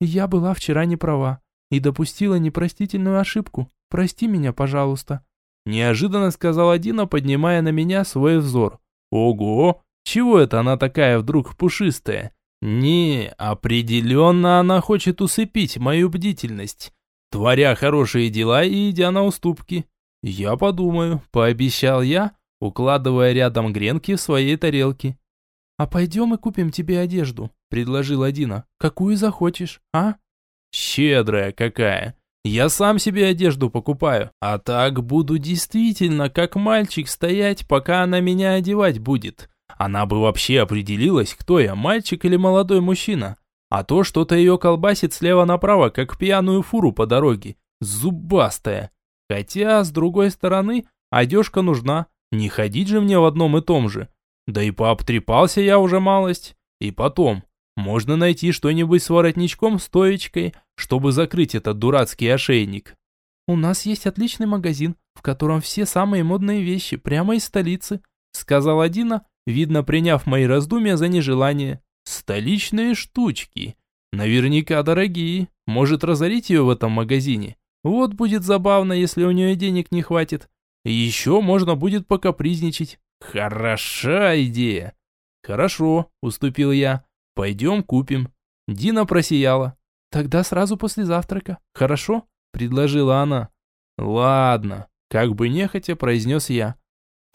я была вчера не права и допустила непростительную ошибку. Прости меня, пожалуйста». Неожиданно сказала Дина, поднимая на меня свой взор. «Ого! Чего это она такая вдруг пушистая? Не, определенно она хочет усыпить мою бдительность творя хорошие дела и идя на уступки. Я подумаю, пообещал я, укладывая рядом гренки в своей тарелке. А пойдем и купим тебе одежду, предложила Дина. Какую захочешь, а? Щедрая какая. Я сам себе одежду покупаю, а так буду действительно как мальчик стоять, пока она меня одевать будет. Она бы вообще определилась, кто я, мальчик или молодой мужчина. А то что-то ее колбасит слева направо, как пьяную фуру по дороге. Зубастая. Хотя, с другой стороны, одежка нужна. Не ходить же мне в одном и том же. Да и пообтрепался я уже малость. И потом, можно найти что-нибудь с воротничком, стоечкой, чтобы закрыть этот дурацкий ошейник. У нас есть отличный магазин, в котором все самые модные вещи, прямо из столицы, сказала Дина, видно приняв мои раздумья за нежелание. Столичные штучки. Наверняка дорогие. Может разорить ее в этом магазине. Вот будет забавно, если у нее денег не хватит. Еще можно будет покапризничать. Хороша идея. Хорошо, уступил я. Пойдем купим. Дина просияла. Тогда сразу после завтрака, хорошо? Предложила она. Ладно, как бы нехотя произнес я.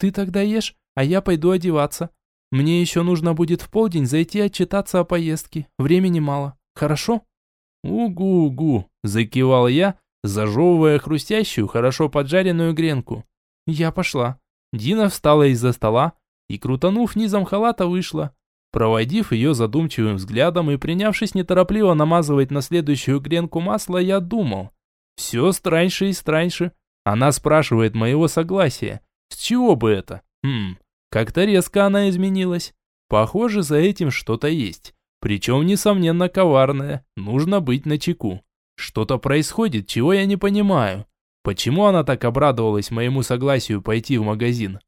Ты тогда ешь, а я пойду одеваться. Мне еще нужно будет в полдень зайти отчитаться о поездке. Времени мало. Хорошо? Угу-угу, закивал я, зажевывая хрустящую, хорошо поджаренную гренку. Я пошла. Дина встала из-за стола и, крутанув низом халата, вышла. Проводив ее задумчивым взглядом и принявшись неторопливо намазывать на следующую гренку масло, я думал. Все страньше и страньше. Она спрашивает моего согласия. С чего бы это? Хм, как-то резко она изменилась. Похоже, за этим что-то есть. Причем, несомненно, коварное. Нужно быть начеку. Что-то происходит, чего я не понимаю. Почему она так обрадовалась моему согласию пойти в магазин?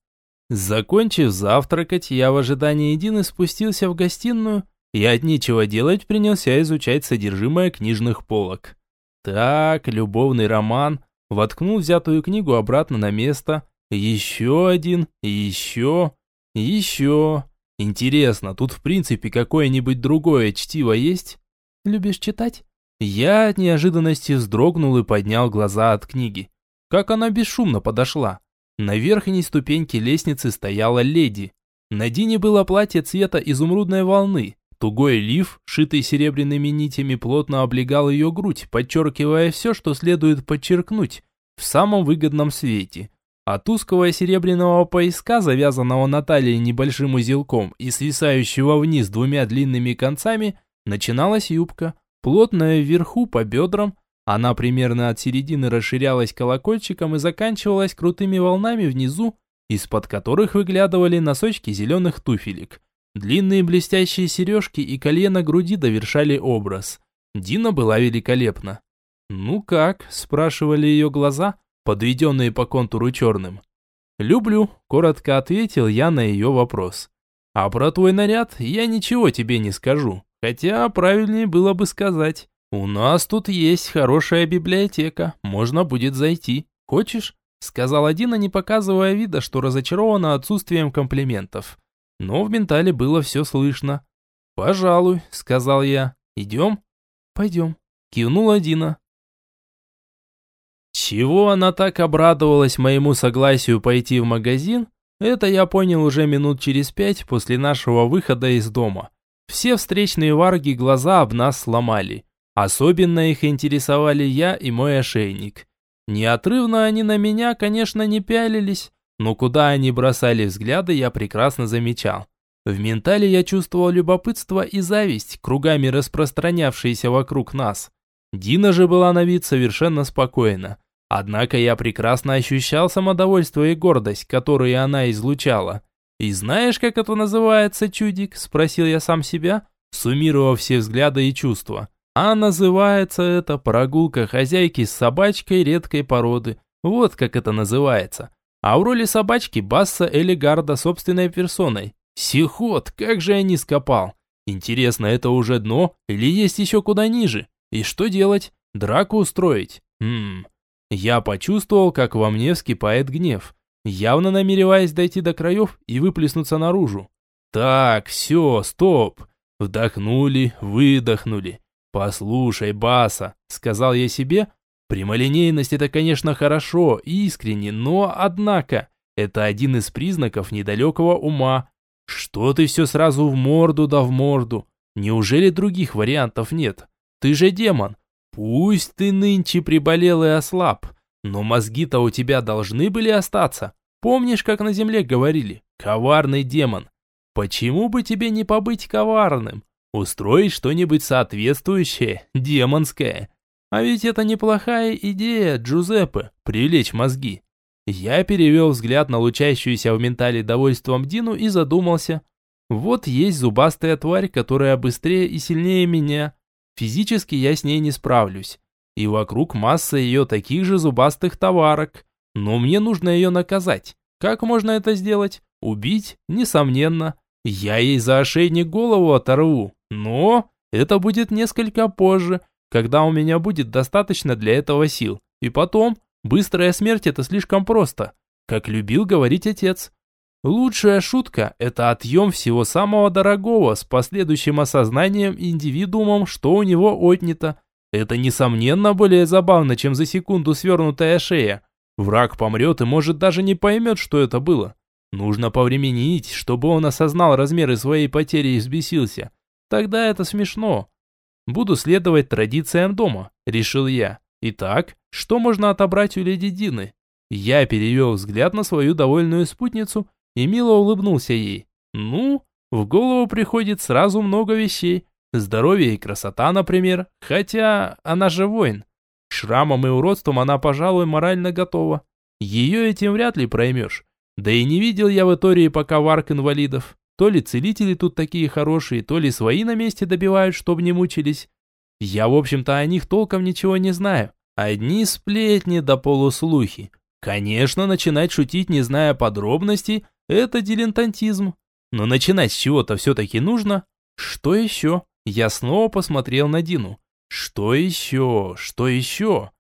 Закончив завтракать, я в ожидании Дины спустился в гостиную и от нечего делать принялся изучать содержимое книжных полок. Так, любовный роман, воткнул взятую книгу обратно на место, еще один, еще, еще. Интересно, тут в принципе какое-нибудь другое чтиво есть? Любишь читать? Я от неожиданности вздрогнул и поднял глаза от книги. Как она бесшумно подошла. На верхней ступеньке лестницы стояла леди. На Дине было платье цвета изумрудной волны. Тугой лиф, шитый серебряными нитями, плотно облегал ее грудь, подчеркивая все, что следует подчеркнуть, в самом выгодном свете. От узкого серебряного пояска, завязанного на талии небольшим узелком и свисающего вниз двумя длинными концами, начиналась юбка, плотная вверху по бедрам, она примерно от середины расширялась колокольчиком и заканчивалась крутыми волнами внизу, из-под которых выглядывали носочки зеленых туфелек. Длинные блестящие сережки и колье на груди довершали образ. Дина была великолепна. «Ну как?» – спрашивали ее глаза, подведенные по контуру черным. «Люблю», – коротко ответил я на ее вопрос. «А про твой наряд я ничего тебе не скажу, хотя правильнее было бы сказать. «У нас тут есть хорошая библиотека, можно будет зайти. Хочешь?» Сказала Дина, не показывая вида, что разочарована отсутствием комплиментов. Но в ментале было все слышно. «Пожалуй», — сказал я. «Идем?» «Пойдем», — кивнула Дина. Чего она так обрадовалась моему согласию пойти в магазин, это я понял уже минут через пять после нашего выхода из дома. Все встречные варги глаза об нас сломали. Особенно их интересовали я и мой ошейник. Неотрывно они на меня, конечно, не пялились, но куда они бросали взгляды, я прекрасно замечал. В ментале я чувствовал любопытство и зависть, кругами распространявшиеся вокруг нас. Дина же была на вид совершенно спокойна. Однако я прекрасно ощущал самодовольство и гордость, которые она излучала. «И знаешь, как это называется, чудик?» – спросил я сам себя, суммировав все взгляды и чувства. А называется это прогулка хозяйки с собачкой редкой породы. Вот как это называется. А в роли собачки Басса Элигарда собственной персоной. Сихот, как же я не скопал. Интересно, это уже дно или есть еще куда ниже? И что делать? Драку устроить? Хм. Я почувствовал, как во мне вскипает гнев, явно намереваясь дойти до краев и выплеснуться наружу. Так, все, стоп. Вдохнули, выдохнули. «Послушай, Баса», — сказал я себе, — «прямолинейность — это, конечно, хорошо искренне, но, однако, это один из признаков недалекого ума. Что ты все сразу в морду да в морду? Неужели других вариантов нет? Ты же демон. Пусть ты нынче приболел и ослаб, но мозги-то у тебя должны были остаться. Помнишь, как на земле говорили? Коварный демон. Почему бы тебе не побыть коварным? Устроить что-нибудь соответствующее, демонское. А ведь это неплохая идея, Джузеппе, привлечь мозги. Я перевел взгляд на лучащуюся в ментале довольством Дину и задумался. Вот есть зубастая тварь, которая быстрее и сильнее меня. Физически я с ней не справлюсь. И вокруг масса ее таких же зубастых товарок. Но мне нужно ее наказать. Как можно это сделать? Убить? Несомненно. Я ей за ошейник голову оторву. Но это будет несколько позже, когда у меня будет достаточно для этого сил. И потом, быстрая смерть это слишком просто, как любил говорить отец. Лучшая шутка – это отъем всего самого дорогого с последующим осознанием индивидуумом, что у него отнято. Это, несомненно, более забавно, чем за секунду свернутая шея. Враг помрет и, может, даже не поймет, что это было. Нужно повременить, чтобы он осознал размеры своей потери и взбесился. Тогда это смешно. Буду следовать традициям дома, решил я. Итак, что можно отобрать у леди Дины? Я перевел взгляд на свою довольную спутницу и мило улыбнулся ей. Ну, в голову приходит сразу много вещей. Здоровье и красота, например. Хотя она же воин. шрамом и уродством она, пожалуй, морально готова. Ее этим вряд ли проймешь. Да и не видел я в Итории пока варк инвалидов. То ли целители тут такие хорошие, то ли свои на месте добивают, чтобы не мучились. Я, в общем-то, о них толком ничего не знаю. Одни сплетни да полуслухи. Конечно, начинать шутить, не зная подробностей, это дилетантизм. Но начинать с чего-то все-таки нужно. Что еще? Я снова посмотрел на Дину. Что еще? Что еще?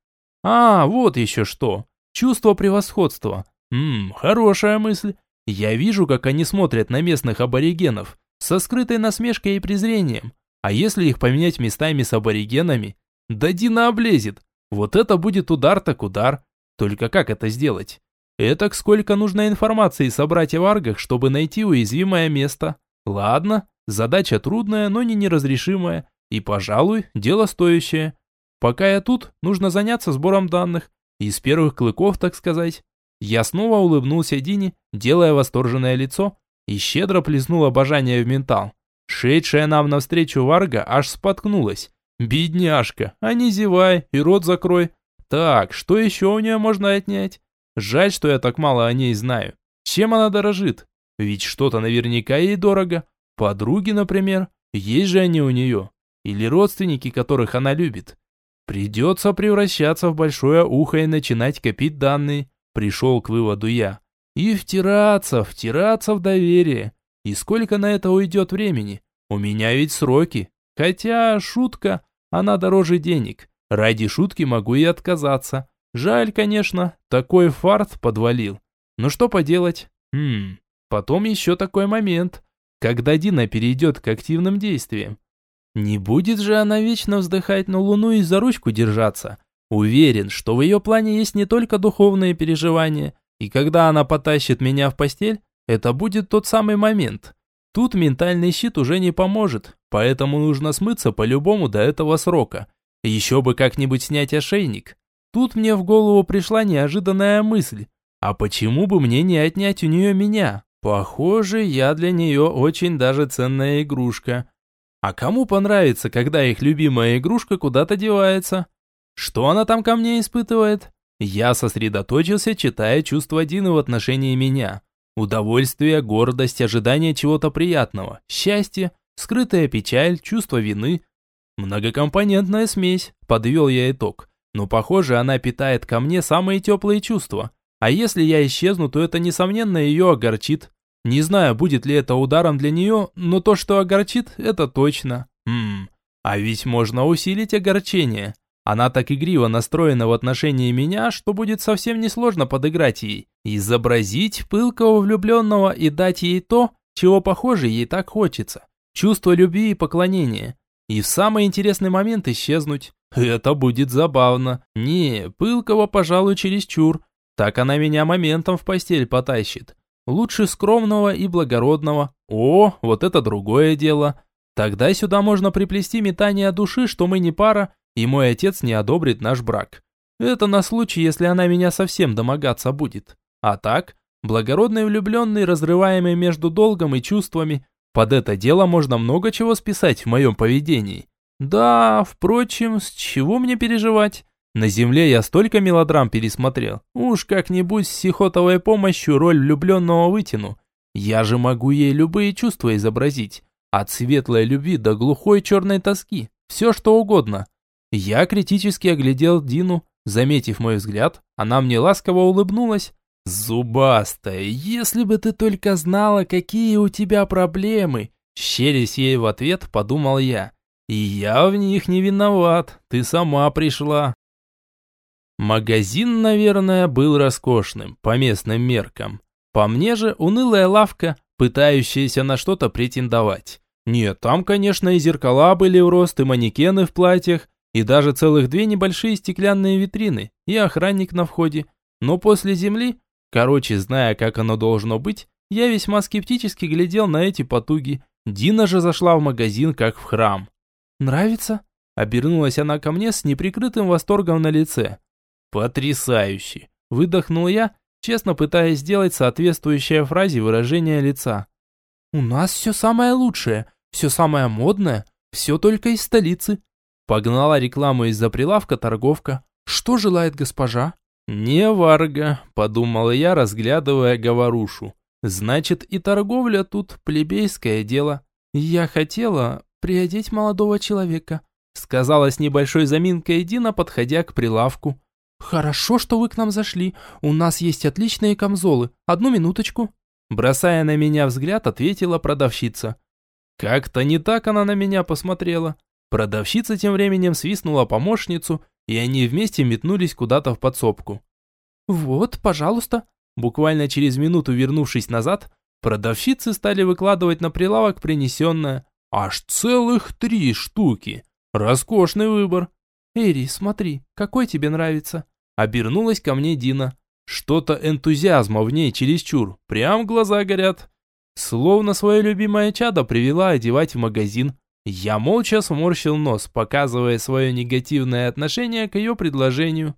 А, вот еще что. Чувство превосходства. Ммм, хорошая мысль. Я вижу, как они смотрят на местных аборигенов, со скрытой насмешкой и презрением. А если их поменять местами с аборигенами? Да Дина облезет. Вот это будет удар так удар. Только как это сделать? Этак сколько нужно информации собрать о варгах, чтобы найти уязвимое место? Ладно, задача трудная, но не неразрешимая. И, пожалуй, дело стоящее. Пока я тут, нужно заняться сбором данных. Из первых клыков, так сказать. Я снова улыбнулся Дине, делая восторженное лицо, и щедро плеснул обожание в ментал. Шедшая нам навстречу Варга аж споткнулась. «Бедняжка, а не зевай и рот закрой. Так, что еще у нее можно отнять? Жаль, что я так мало о ней знаю. Чем она дорожит? Ведь что-то наверняка ей дорого. Подруги, например. Есть же они у нее. Или родственники, которых она любит. Придется превращаться в большое ухо и начинать копить данные пришел к выводу я. И втираться, втираться в доверие. И сколько на это уйдет времени? У меня ведь сроки. Хотя шутка, она дороже денег. Ради шутки могу и отказаться. Жаль, конечно, такой фарт подвалил. Но что поделать? Хм, потом еще такой момент, когда Дина перейдет к активным действиям. Не будет же она вечно вздыхать на луну и за ручку держаться. Уверен, что в ее плане есть не только духовные переживания, и когда она потащит меня в постель, это будет тот самый момент. Тут ментальный щит уже не поможет, поэтому нужно смыться по-любому до этого срока. Еще бы как-нибудь снять ошейник. Тут мне в голову пришла неожиданная мысль. А почему бы мне не отнять у нее меня? Похоже, я для нее очень даже ценная игрушка. А кому понравится, когда их любимая игрушка куда-то девается? Что она там ко мне испытывает? Я сосредоточился, читая чувства Дины в отношении меня. Удовольствие, гордость, ожидание чего-то приятного, счастье, скрытая печаль, чувство вины. Многокомпонентная смесь, подвел я итог. Но похоже, она питает ко мне самые теплые чувства. А если я исчезну, то это, несомненно, ее огорчит. Не знаю, будет ли это ударом для нее, но то, что огорчит, это точно. Хм, а ведь можно усилить огорчение. Она так игриво настроена в отношении меня, что будет совсем несложно подыграть ей, изобразить пылкого влюбленного и дать ей то, чего, похоже, ей так хочется. Чувство любви и поклонения. И в самый интересный момент исчезнуть. Это будет забавно. Не, пылкого, пожалуй, чересчур. Так она меня моментом в постель потащит. Лучше скромного и благородного. О, вот это другое дело. Тогда сюда можно приплести метание души, что мы не пара, и мой отец не одобрит наш брак. Это на случай, если она меня совсем домогаться будет. А так, благородный влюбленный, разрываемый между долгом и чувствами, под это дело можно много чего списать в моем поведении. Да, впрочем, с чего мне переживать? На земле я столько мелодрам пересмотрел. Уж как-нибудь с сихотовой помощью роль влюбленного вытяну. Я же могу ей любые чувства изобразить. От светлой любви до глухой черной тоски. Все что угодно. Я критически оглядел Дину. Заметив мой взгляд, она мне ласково улыбнулась. «Зубастая, если бы ты только знала, какие у тебя проблемы!» Щерясь ей в ответ, подумал я. «И я в них не виноват, ты сама пришла». Магазин, наверное, был роскошным, по местным меркам. По мне же, унылая лавка, пытающаяся на что-то претендовать. Нет, там, конечно, и зеркала были в рост, и манекены в платьях, и даже целых две небольшие стеклянные витрины и охранник на входе. Но после земли, короче, зная, как оно должно быть, я весьма скептически глядел на эти потуги. Дина же зашла в магазин, как в храм. «Нравится?» Обернулась она ко мне с неприкрытым восторгом на лице. «Потрясающе!» Выдохнул я, честно пытаясь сделать соответствующее фразе выражение лица. «У нас все самое лучшее, все самое модное, все только из столицы». Погнала рекламу из-за прилавка торговка. «Что желает госпожа?» «Не варга», – подумал я, разглядывая говорушу. «Значит, и торговля тут плебейское дело. Я хотела приодеть молодого человека», – сказала с небольшой заминкой Дина, подходя к прилавку. «Хорошо, что вы к нам зашли. У нас есть отличные камзолы. Одну минуточку». Бросая на меня взгляд, ответила продавщица. Как-то не так она на меня посмотрела. Продавщица тем временем свистнула помощницу, и они вместе метнулись куда-то в подсобку. «Вот, пожалуйста». Буквально через минуту вернувшись назад, продавщицы стали выкладывать на прилавок принесенное. Аж целых три штуки. Роскошный выбор. «Эри, смотри, какой тебе нравится?» Обернулась ко мне Дина. Что-то энтузиазма в ней чересчур, прям глаза горят. Словно свое любимое чадо привела одевать в магазин. Я молча сморщил нос, показывая свое негативное отношение к ее предложению.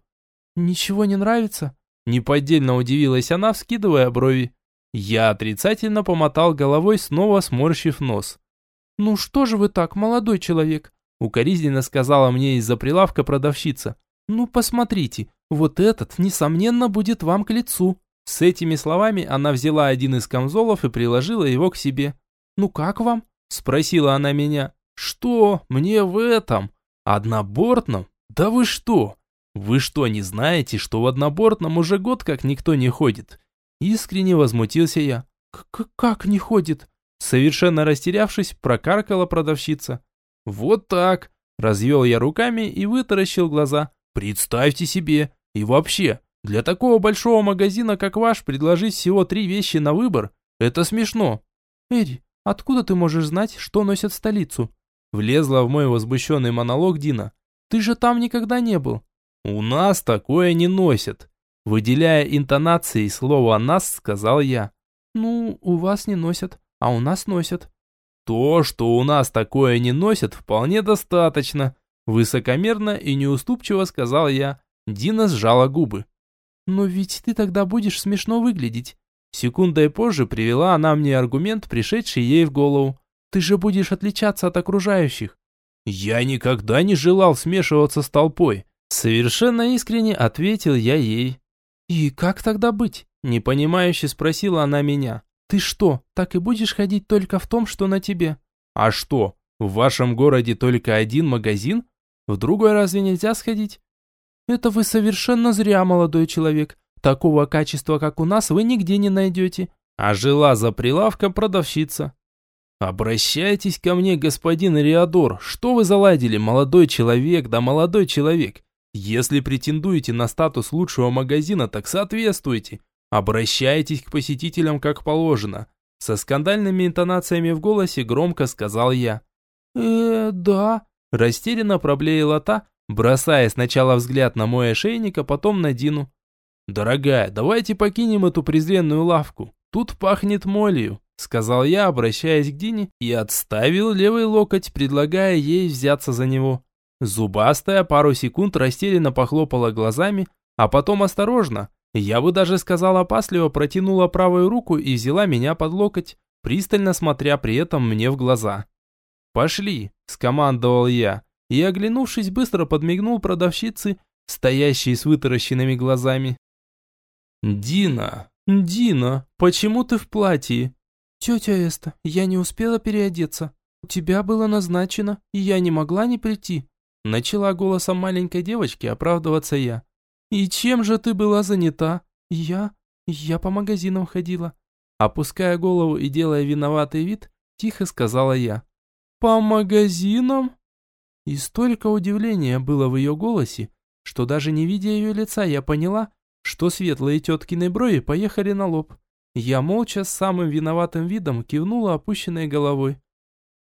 «Ничего не нравится?» Неподдельно удивилась она, вскидывая брови. Я отрицательно помотал головой, снова сморщив нос. «Ну что же вы так, молодой человек?» Укоризненно сказала мне из-за прилавка продавщица. «Ну посмотрите, вот этот, несомненно, будет вам к лицу». С этими словами она взяла один из камзолов и приложила его к себе. «Ну как вам?» – спросила она меня. «Что? Мне в этом? Однобортном? Да вы что? Вы что, не знаете, что в однобортном уже год как никто не ходит?» Искренне возмутился я. К «Как не ходит?» Совершенно растерявшись, прокаркала продавщица. «Вот так!» Развел я руками и вытаращил глаза. «Представьте себе! И вообще, для такого большого магазина, как ваш, предложить всего три вещи на выбор – это смешно!» «Эри, откуда ты можешь знать, что носят столицу?» Влезла в мой возмущенный монолог Дина. «Ты же там никогда не был!» «У нас такое не носят!» Выделяя интонацией слово «нас», сказал я. «Ну, у вас не носят, а у нас носят». То, что у нас такое не носят, вполне достаточно. Высокомерно и неуступчиво сказал я. Дина сжала губы. Но ведь ты тогда будешь смешно выглядеть. Секундой позже привела она мне аргумент, пришедший ей в голову. Ты же будешь отличаться от окружающих. Я никогда не желал смешиваться с толпой. Совершенно искренне ответил я ей. И как тогда быть? Непонимающе спросила она меня. «Ты что, так и будешь ходить только в том, что на тебе?» «А что, в вашем городе только один магазин? В другой разве нельзя сходить?» «Это вы совершенно зря, молодой человек. Такого качества, как у нас, вы нигде не найдете». А жила за прилавком продавщица. «Обращайтесь ко мне, господин Риадор. Что вы заладили, молодой человек, да молодой человек? Если претендуете на статус лучшего магазина, так соответствуйте. Обращайтесь к посетителям как положено. Со скандальными интонациями в голосе громко сказал я. э да. Растерянно проблеяла та, бросая сначала взгляд на мой ошейник, а потом на Дину. «Дорогая, давайте покинем эту презренную лавку. Тут пахнет молью», сказал я, обращаясь к Дине, и отставил левый локоть, предлагая ей взяться за него. Зубастая пару секунд растерянно похлопала глазами, а потом осторожно, я бы даже сказал опасливо, протянула правую руку и взяла меня под локоть, пристально смотря при этом мне в глаза. «Пошли», – скомандовал я, и, оглянувшись, быстро подмигнул продавщице, стоящей с вытаращенными глазами. «Дина, Дина, почему ты в платье?» «Тетя Эста, я не успела переодеться. У тебя было назначено, и я не могла не прийти». Начала голосом маленькой девочки оправдываться я. «И чем же ты была занята?» «Я? Я по магазинам ходила». Опуская голову и делая виноватый вид, тихо сказала я. «По магазинам?» И столько удивления было в ее голосе, что даже не видя ее лица, я поняла, что светлые теткины брови поехали на лоб. Я молча с самым виноватым видом кивнула опущенной головой.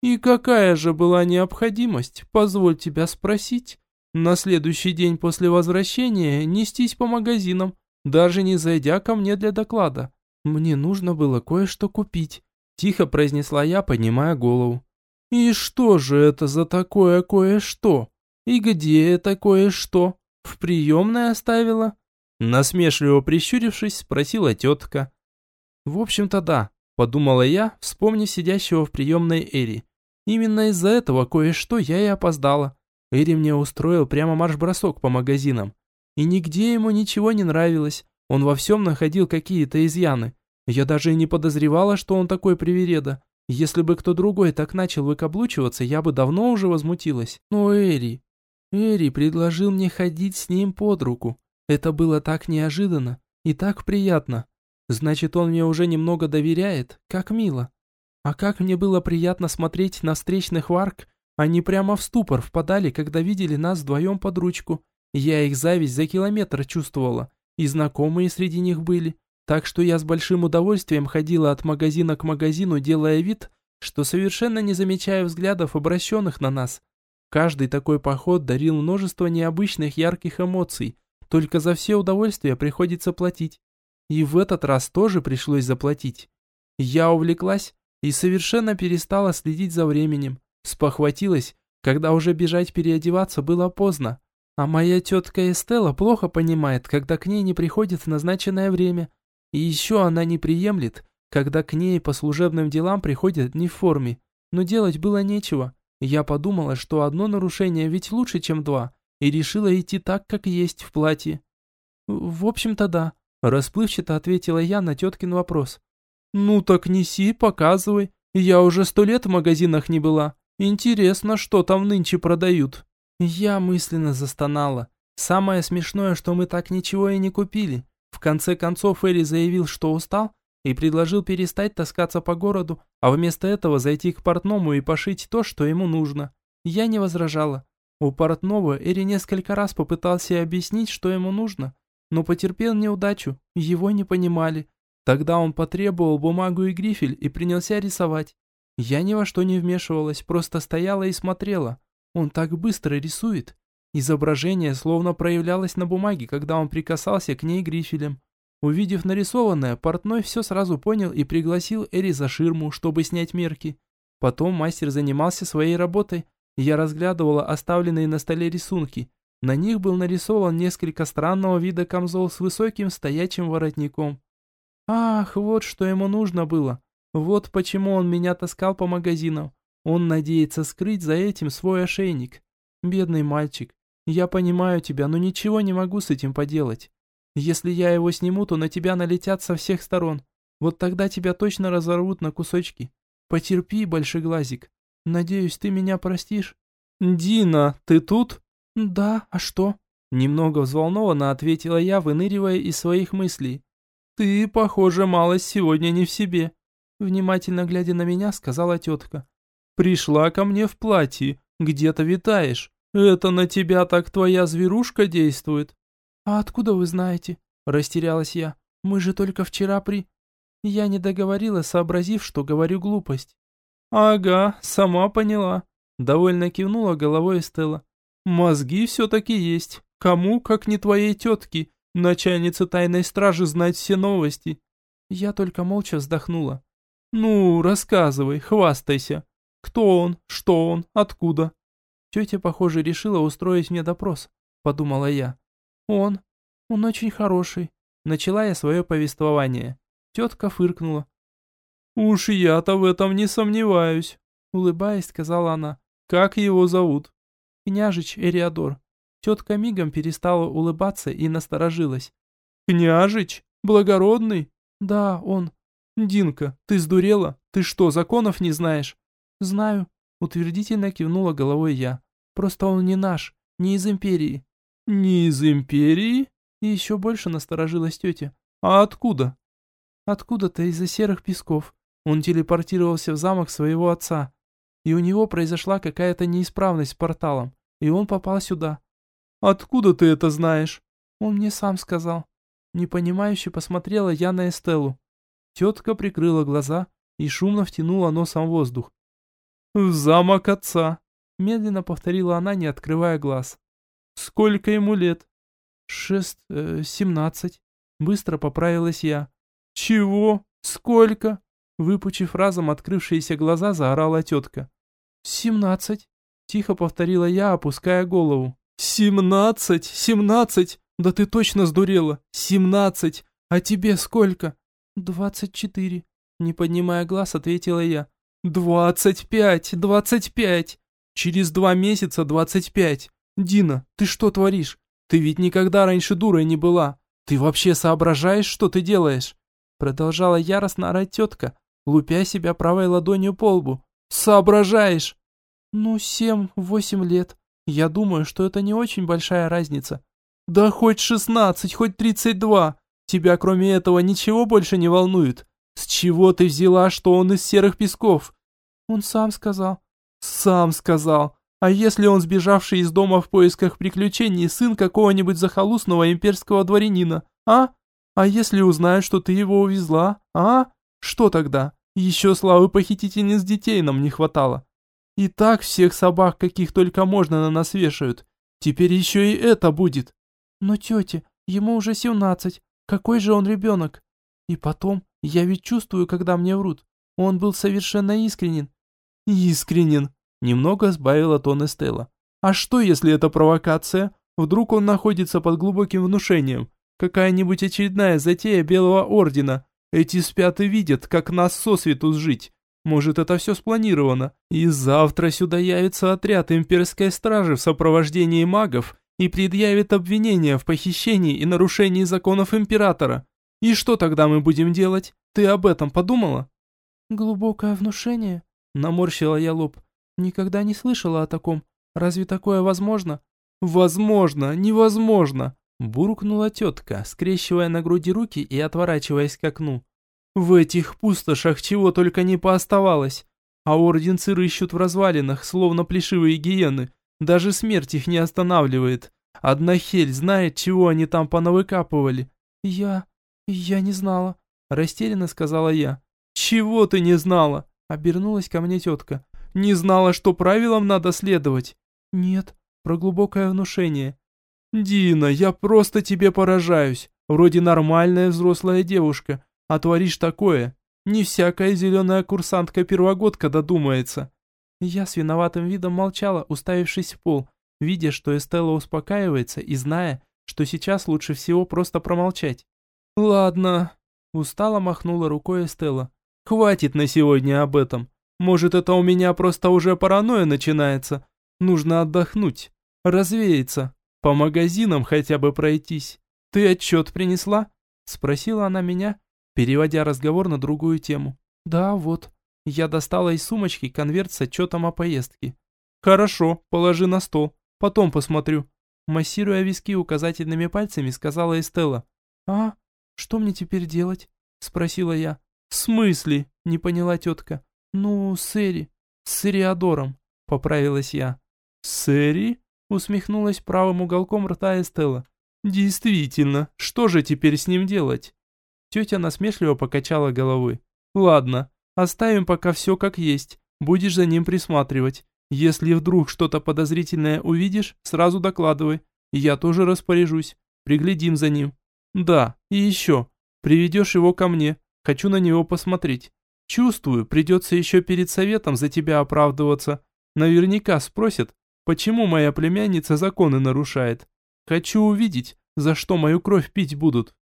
«И какая же была необходимость, позволь тебя спросить?» На следующий день после возвращения нестись по магазинам, даже не зайдя ко мне для доклада. Мне нужно было кое-что купить, тихо произнесла я, поднимая голову. И что же это за такое кое-что? И где это кое-что? В приемной оставила? Насмешливо прищурившись, спросила тетка. В общем-то да, подумала я, вспомнив сидящего в приемной Эри. Именно из-за этого кое-что я и опоздала. Эри мне устроил прямо марш-бросок по магазинам. И нигде ему ничего не нравилось. Он во всем находил какие-то изъяны. Я даже и не подозревала, что он такой привереда. Если бы кто другой так начал выкаблучиваться, я бы давно уже возмутилась. Но Эри... Эри предложил мне ходить с ним под руку. Это было так неожиданно и так приятно. Значит, он мне уже немного доверяет, как мило. А как мне было приятно смотреть на встречных варк, они прямо в ступор впадали, когда видели нас вдвоем под ручку. Я их зависть за километр чувствовала, и знакомые среди них были. Так что я с большим удовольствием ходила от магазина к магазину, делая вид, что совершенно не замечаю взглядов, обращенных на нас. Каждый такой поход дарил множество необычных ярких эмоций, только за все удовольствия приходится платить. И в этот раз тоже пришлось заплатить. Я увлеклась и совершенно перестала следить за временем. Спохватилась, когда уже бежать переодеваться было поздно. А моя тетка Эстела плохо понимает, когда к ней не приходит в назначенное время. И еще она не приемлет, когда к ней по служебным делам приходят не в форме. Но делать было нечего. Я подумала, что одно нарушение ведь лучше, чем два, и решила идти так, как есть в платье. В общем-то да, расплывчато ответила я на теткин вопрос. «Ну так неси, показывай. Я уже сто лет в магазинах не была. Интересно, что там нынче продают». Я мысленно застонала. Самое смешное, что мы так ничего и не купили. В конце концов Эри заявил, что устал, и предложил перестать таскаться по городу, а вместо этого зайти к портному и пошить то, что ему нужно. Я не возражала. У портного Эри несколько раз попытался объяснить, что ему нужно, но потерпел неудачу, его не понимали. Тогда он потребовал бумагу и грифель и принялся рисовать. Я ни во что не вмешивалась, просто стояла и смотрела. Он так быстро рисует. Изображение словно проявлялось на бумаге, когда он прикасался к ней грифелем. Увидев нарисованное, портной все сразу понял и пригласил Эри за ширму, чтобы снять мерки. Потом мастер занимался своей работой. Я разглядывала оставленные на столе рисунки. На них был нарисован несколько странного вида камзол с высоким стоячим воротником. Ах, вот что ему нужно было. Вот почему он меня таскал по магазинам. Он надеется скрыть за этим свой ошейник. Бедный мальчик. Я понимаю тебя, но ничего не могу с этим поделать. Если я его сниму, то на тебя налетят со всех сторон. Вот тогда тебя точно разорвут на кусочки. Потерпи, большеглазик. Надеюсь, ты меня простишь. Дина, ты тут? Да, а что? Немного взволнованно ответила я, выныривая из своих мыслей. «Ты, похоже, малость сегодня не в себе», — внимательно глядя на меня, сказала тетка. «Пришла ко мне в платье, где-то витаешь. Это на тебя так твоя зверушка действует?» «А откуда вы знаете?» – растерялась я. «Мы же только вчера при...» Я не договорила, сообразив, что говорю глупость. «Ага, сама поняла», – довольно кивнула головой Стелла. «Мозги все-таки есть. Кому, как не твоей тетке, Начальница тайной стражи знать все новости. Я только молча вздохнула. Ну, рассказывай, хвастайся. Кто он, что он, откуда? Тетя, похоже, решила устроить мне допрос, подумала я. Он, он очень хороший. Начала я свое повествование. Тетка фыркнула. «Уж я-то в этом не сомневаюсь», — улыбаясь, сказала она. «Как его зовут?» «Княжич Эриадор. Тетка мигом перестала улыбаться и насторожилась. «Княжич? Благородный?» «Да, он». «Динка, ты сдурела? Ты что, законов не знаешь?» «Знаю», — утвердительно кивнула головой я. «Просто он не наш, не из империи». «Не из империи?» И еще больше насторожилась тетя. «А откуда?» «Откуда-то из-за серых песков. Он телепортировался в замок своего отца. И у него произошла какая-то неисправность с порталом, и он попал сюда. «Откуда ты это знаешь?» «Он мне сам сказал». Непонимающе посмотрела я на Эстеллу. Тетка прикрыла глаза и шумно втянула носом воздух. «В замок отца», — медленно повторила она, не открывая глаз. Сколько ему лет? Шест... Э, семнадцать. Быстро поправилась я. Чего? Сколько? Выпучив разом открывшиеся глаза, заорала тетка. «Семнадцать», — тихо повторила я, опуская голову. «Семнадцать! Семнадцать! Да ты точно сдурела! Семнадцать! А тебе сколько?» «Двадцать четыре», — не поднимая глаз, ответила я. «Двадцать пять! Двадцать пять! Через два месяца двадцать пять! Дина, ты что творишь? Ты ведь никогда раньше дурой не была! Ты вообще соображаешь, что ты делаешь?» Продолжала яростно орать тетка, лупя себя правой ладонью по лбу. «Соображаешь!» «Ну, семь-восемь лет. Я думаю, что это не очень большая разница». «Да хоть шестнадцать, хоть тридцать два. Тебя кроме этого ничего больше не волнует. С чего ты взяла, что он из серых песков?» «Он сам сказал». «Сам сказал. А если он сбежавший из дома в поисках приключений сын какого-нибудь захолустного имперского дворянина, а? А если узнают, что ты его увезла, а? Что тогда? Еще славы похитительниц детей нам не хватало. И так всех собак, каких только можно, на нас вешают. Теперь еще и это будет. Но тетя, ему уже семнадцать. Какой же он ребенок? И потом, я ведь чувствую, когда мне врут. Он был совершенно искренен. Искренен. Немного сбавила тон Эстелла. А что, если это провокация? Вдруг он находится под глубоким внушением? Какая-нибудь очередная затея Белого Ордена? Эти спят и видят, как нас сосвету сжить. Может, это все спланировано. И завтра сюда явится отряд имперской стражи в сопровождении магов и предъявит обвинение в похищении и нарушении законов императора. И что тогда мы будем делать? Ты об этом подумала? Глубокое внушение? Наморщила я лоб. Никогда не слышала о таком. Разве такое возможно? Возможно, невозможно. Буркнула тетка, скрещивая на груди руки и отворачиваясь к окну. В этих пустошах чего только не пооставалось. А орденцы рыщут в развалинах, словно плешивые гиены. Даже смерть их не останавливает. Одна хель знает, чего они там понавыкапывали. Я... я не знала. Растерянно сказала я. Чего ты не знала? Обернулась ко мне тетка. Не знала, что правилам надо следовать? Нет, про глубокое внушение. «Дина, я просто тебе поражаюсь. Вроде нормальная взрослая девушка, а творишь такое. Не всякая зеленая курсантка-первогодка додумается». Я с виноватым видом молчала, уставившись в пол, видя, что Эстелла успокаивается и зная, что сейчас лучше всего просто промолчать. «Ладно», — устало махнула рукой Эстелла. «Хватит на сегодня об этом. Может, это у меня просто уже паранойя начинается. Нужно отдохнуть, развеяться». По магазинам хотя бы пройтись. Ты отчет принесла?» Спросила она меня, переводя разговор на другую тему. «Да, вот». Я достала из сумочки конверт с отчетом о поездке. «Хорошо, положи на стол. Потом посмотрю». Массируя виски указательными пальцами, сказала Эстелла. «А, что мне теперь делать?» Спросила я. «В смысле?» Не поняла тетка. «Ну, с Эри. С Эриадором», поправилась я. «С Эри?» Усмехнулась правым уголком рта Эстелла. «Действительно, что же теперь с ним делать?» Тетя насмешливо покачала головой. «Ладно, оставим пока все как есть. Будешь за ним присматривать. Если вдруг что-то подозрительное увидишь, сразу докладывай. Я тоже распоряжусь. Приглядим за ним. Да, и еще. Приведешь его ко мне. Хочу на него посмотреть. Чувствую, придется еще перед советом за тебя оправдываться. Наверняка спросят, Почему моя племянница законы нарушает? Хочу увидеть, за что мою кровь пить будут».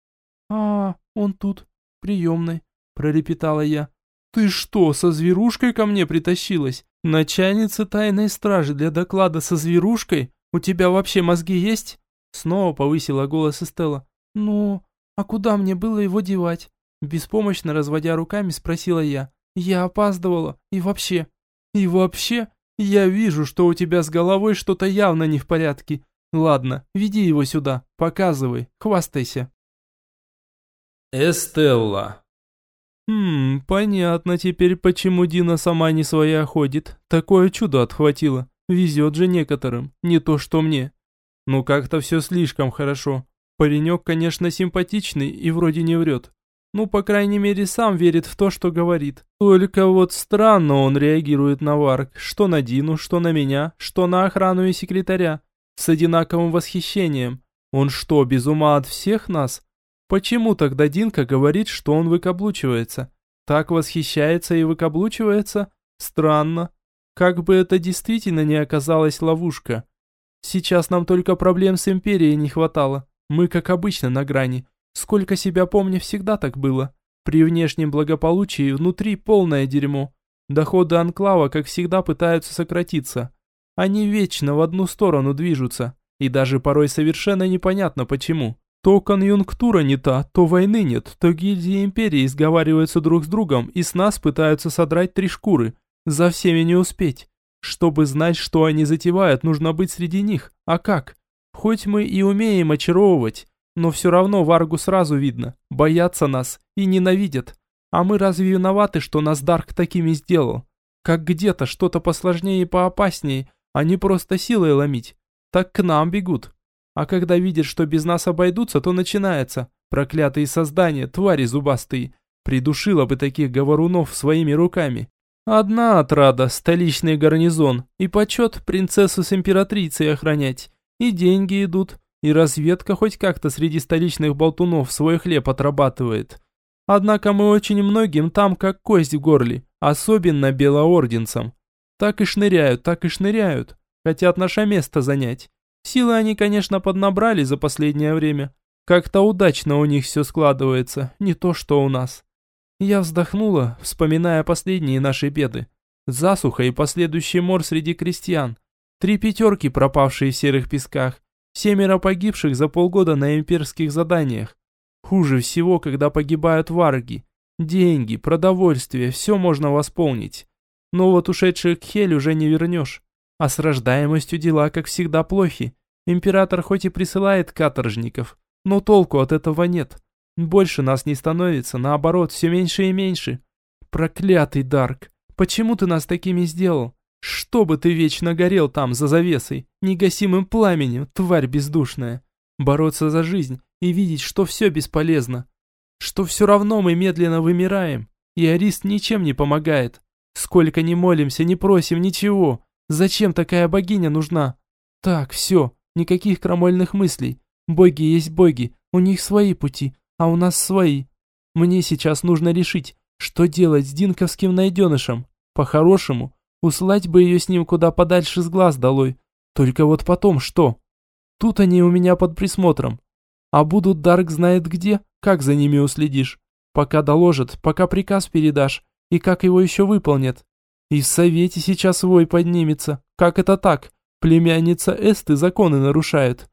«А, он тут, приемный», — пролепетала я. «Ты что, со зверушкой ко мне притащилась? Начальница тайной стражи для доклада со зверушкой? У тебя вообще мозги есть?» Снова повысила голос Эстелла. «Ну, а куда мне было его девать?» Беспомощно разводя руками, спросила я. «Я опаздывала. И вообще...» «И вообще? «Я вижу, что у тебя с головой что-то явно не в порядке. Ладно, веди его сюда, показывай, хвастайся». Эстелла. «Хм, понятно теперь, почему Дина сама не своя ходит. Такое чудо отхватило. Везет же некоторым, не то что мне. Ну как-то все слишком хорошо. Паренек, конечно, симпатичный и вроде не врет. Ну, по крайней мере, сам верит в то, что говорит. Только вот странно он реагирует на Варк, что на Дину, что на меня, что на охрану и секретаря. с одинаковым восхищением. Он что, без ума от всех нас? Почему тогда Динка говорит, что он выкаблучивается? Так восхищается и выкаблучивается? Странно. Как бы это действительно не оказалась ловушка. Сейчас нам только проблем с Империей не хватало. Мы, как обычно, на грани. Сколько себя помню, всегда так было. При внешнем благополучии внутри полное дерьмо. Доходы Анклава, как всегда, пытаются сократиться. Они вечно в одну сторону движутся. И даже порой совершенно непонятно почему. То конъюнктура не та, то войны нет, то гильдии Империи сговариваются друг с другом и с нас пытаются содрать три шкуры. За всеми не успеть. Чтобы знать, что они затевают, нужно быть среди них. А как? Хоть мы и умеем очаровывать, но все равно Варгу сразу видно. Боятся нас и ненавидят. А мы разве виноваты, что нас Дарк такими сделал? Как где-то что-то посложнее и поопаснее, а не просто силой ломить. Так к нам бегут. А когда видят, что без нас обойдутся, то начинается. Проклятые создания, твари зубастые. Придушила бы таких говорунов своими руками. Одна отрада, столичный гарнизон, и почет принцессу с императрицей охранять. И деньги идут, и разведка хоть как-то среди столичных болтунов свой хлеб отрабатывает. Однако мы очень многим там как кость в горле, особенно белоорденцам. Так и шныряют, так и шныряют. Хотят наше место занять. Силы они, конечно, поднабрали за последнее время. Как-то удачно у них все складывается, не то что у нас. Я вздохнула, вспоминая последние наши беды. Засуха и последующий мор среди крестьян. Три пятерки, пропавшие в серых песках. Семеро погибших за полгода на имперских заданиях. Хуже всего, когда погибают варги. Деньги, продовольствие, все можно восполнить. Но вот ушедших Хель уже не вернешь. А с рождаемостью дела, как всегда, плохи. Император хоть и присылает каторжников, но толку от этого нет. Больше нас не становится, наоборот, все меньше и меньше. Проклятый Дарк, почему ты нас такими сделал? Чтобы ты вечно горел там, за завесой, негасимым пламенем, тварь бездушная. Бороться за жизнь и видеть, что все бесполезно. Что все равно мы медленно вымираем, и Арист ничем не помогает. Сколько ни молимся, не просим ничего. Зачем такая богиня нужна? Так, все, никаких крамольных мыслей. Боги есть боги, у них свои пути, а у нас свои. Мне сейчас нужно решить, что делать с Динковским найденышем. По-хорошему, услать бы ее с ним куда подальше с глаз долой. Только вот потом что? Тут они у меня под присмотром. А будут Дарк знает где, как за ними уследишь. Пока доложат, пока приказ передашь, и как его еще выполнят. И в совете сейчас вой поднимется. Как это так? Племянница Эсты законы нарушает.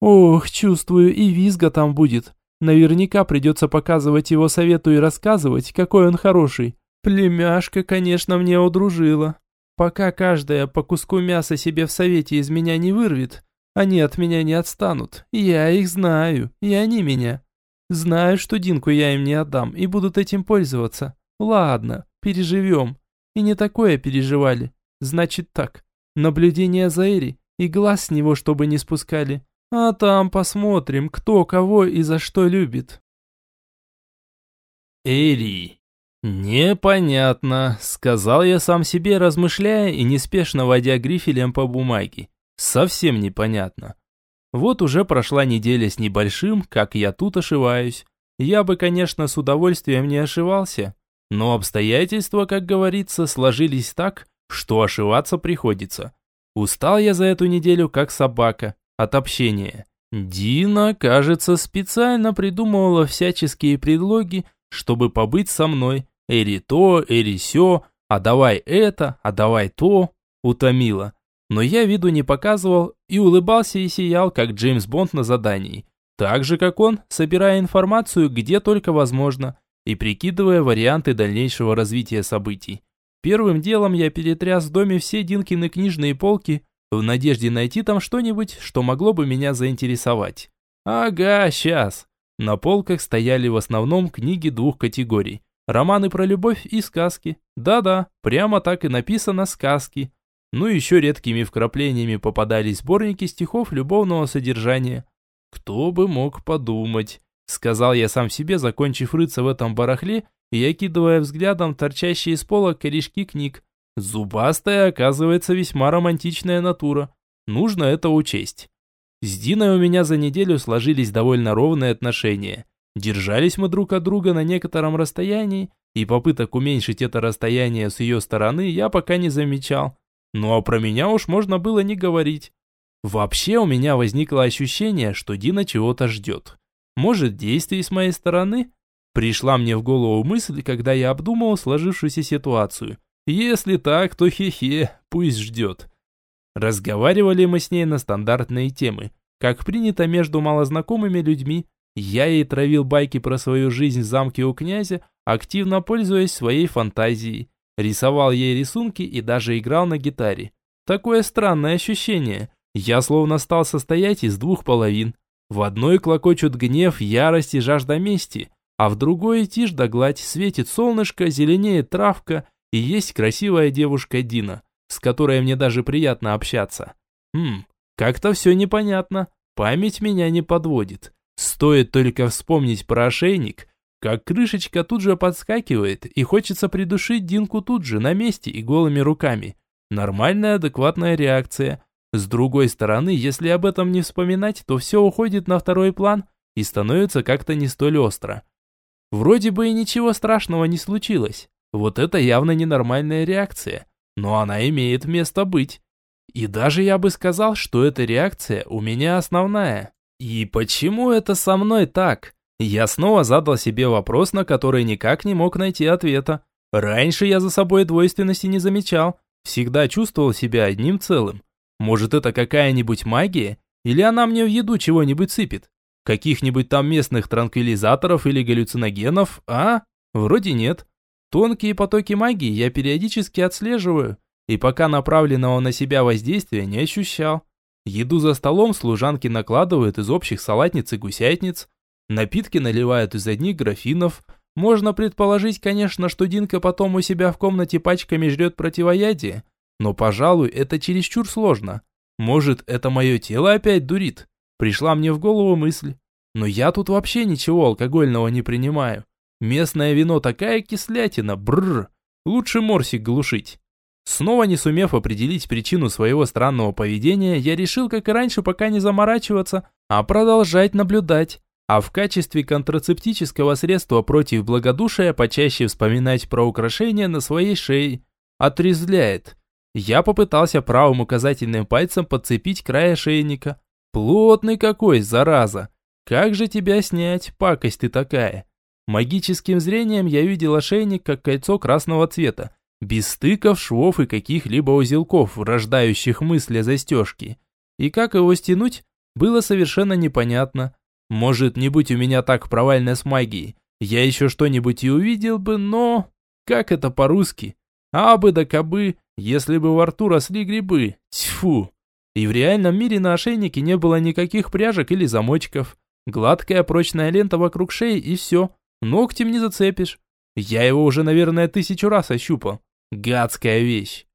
Ох, чувствую, и визга там будет. Наверняка придется показывать его совету и рассказывать, какой он хороший. Племяшка, конечно, мне удружила. Пока каждая по куску мяса себе в совете из меня не вырвет, они от меня не отстанут. Я их знаю, и они меня. Знаю, что Динку я им не отдам, и будут этим пользоваться. Ладно, переживем. И не такое переживали. Значит так, наблюдение за Эри и глаз с него чтобы не спускали. А там посмотрим, кто кого и за что любит. Эри. Непонятно, сказал я сам себе, размышляя и неспешно водя грифелем по бумаге. Совсем непонятно. Вот уже прошла неделя с небольшим, как я тут ошиваюсь. Я бы, конечно, с удовольствием не ошивался, но обстоятельства, как говорится, сложились так, что ошиваться приходится. Устал я за эту неделю, как собака от общения. Дина, кажется, специально придумывала всяческие предлоги, чтобы побыть со мной. Эри то, эри сё, а давай это, а давай то. Утомила. Но я виду не показывал и улыбался и сиял, как Джеймс Бонд на задании. Так же, как он, собирая информацию где только возможно и прикидывая варианты дальнейшего развития событий. Первым делом я перетряс в доме все Динкины книжные полки, в надежде найти там что-нибудь, что могло бы меня заинтересовать. Ага, сейчас. На полках стояли в основном книги двух категорий. Романы про любовь и сказки. Да-да, прямо так и написано «сказки». Ну еще редкими вкраплениями попадались сборники стихов любовного содержания. Кто бы мог подумать, сказал я сам себе, закончив рыться в этом барахле и окидывая взглядом торчащие из пола корешки книг. Зубастая, оказывается, весьма романтичная натура. нужно это учесть. С Диной у меня за неделю сложились довольно ровные отношения. Держались мы друг от друга на некотором расстоянии, и попыток уменьшить это расстояние с ее стороны я пока не замечал. Ну а про меня уж можно было не говорить. Вообще у меня возникло ощущение, что Дина чего-то ждет. Может, действий с моей стороны? Пришла мне в голову мысль, когда я обдумывал сложившуюся ситуацию. Если так, то хе-хе, пусть ждет. Разговаривали мы с ней на стандартные темы, как принято между малознакомыми людьми. Я ей травил байки про свою жизнь в замке у князя, активно пользуясь своей фантазией. Рисовал ей рисунки и даже играл на гитаре. Такое странное ощущение. Я словно стал состоять из двух половин. В одной клокочут гнев, ярость и жажда мести, а в другой тишь да гладь, светит солнышко, зеленеет травка и есть красивая девушка Дина с которой мне даже приятно общаться. Хм, как-то все непонятно, память меня не подводит. Стоит только вспомнить про ошейник, как крышечка тут же подскакивает, и хочется придушить Динку тут же, на месте и голыми руками. Нормальная, адекватная реакция. С другой стороны, если об этом не вспоминать, то все уходит на второй план и становится как-то не столь остро. Вроде бы и ничего страшного не случилось. Вот это явно ненормальная реакция но она имеет место быть. И даже я бы сказал, что эта реакция у меня основная. И почему это со мной так? Я снова задал себе вопрос, на который никак не мог найти ответа. Раньше я за собой двойственности не замечал, всегда чувствовал себя одним целым. Может, это какая-нибудь магия? Или она мне в еду чего-нибудь сыпет? Каких-нибудь там местных транквилизаторов или галлюциногенов, а? Вроде нет. Тонкие потоки магии я периодически отслеживаю, и пока направленного на себя воздействия не ощущал. Еду за столом служанки накладывают из общих салатниц и гусятниц, напитки наливают из одних графинов. Можно предположить, конечно, что Динка потом у себя в комнате пачками жрет противоядие, но, пожалуй, это чересчур сложно. Может, это мое тело опять дурит? Пришла мне в голову мысль. Но я тут вообще ничего алкогольного не принимаю. Местное вино такая кислятина, бррр. Лучше морсик глушить. Снова не сумев определить причину своего странного поведения, я решил, как и раньше, пока не заморачиваться, а продолжать наблюдать. А в качестве контрацептического средства против благодушия почаще вспоминать про украшения на своей шее. Отрезвляет. Я попытался правым указательным пальцем подцепить край ошейника. Плотный какой, зараза. Как же тебя снять, пакость ты такая? Магическим зрением я видел ошейник как кольцо красного цвета, без стыков, швов и каких-либо узелков, рождающих мысли о застежке. И как его стянуть, было совершенно непонятно. Может, не будь у меня так провально с магией, я еще что-нибудь и увидел бы, но... Как это по-русски? Абы да кабы, если бы во рту росли грибы. Тьфу! И в реальном мире на ошейнике не было никаких пряжек или замочков. Гладкая прочная лента вокруг шеи и все. Ногтем не зацепишь. Я его уже, наверное, тысячу раз ощупал. Гадская вещь.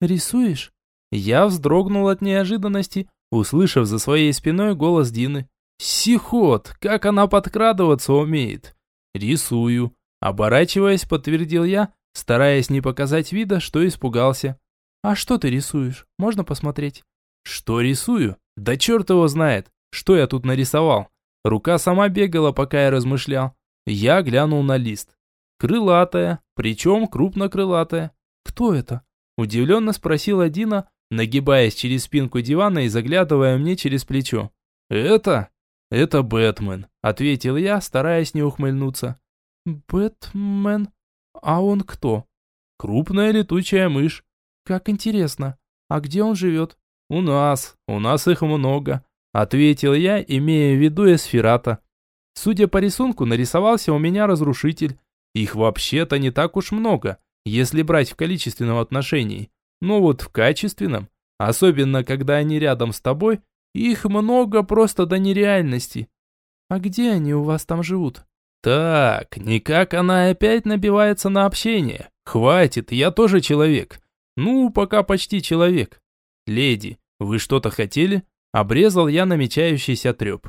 Рисуешь? Я вздрогнул от неожиданности, услышав за своей спиной голос Дины. Сихот, как она подкрадываться умеет. Рисую. Оборачиваясь, подтвердил я, стараясь не показать вида, что испугался. А что ты рисуешь? Можно посмотреть? Что рисую? Да черт его знает, что я тут нарисовал. Рука сама бегала, пока я размышлял. Я глянул на лист. Крылатая, причем крупнокрылатая. «Кто это?» Удивленно спросила Дина, нагибаясь через спинку дивана и заглядывая мне через плечо. «Это? Это Бэтмен», — ответил я, стараясь не ухмыльнуться. «Бэтмен? А он кто?» «Крупная летучая мышь». «Как интересно. А где он живет?» «У нас. У нас их много», — ответил я, имея в виду эсфирата. Судя по рисунку, нарисовался у меня разрушитель. Их вообще-то не так уж много, если брать в количественном отношении. Но вот в качественном, особенно когда они рядом с тобой, их много просто до нереальности. А где они у вас там живут? Так, никак она опять набивается на общение. Хватит, я тоже человек. Ну, пока почти человек. Леди, вы что-то хотели? Обрезал я намечающийся треп.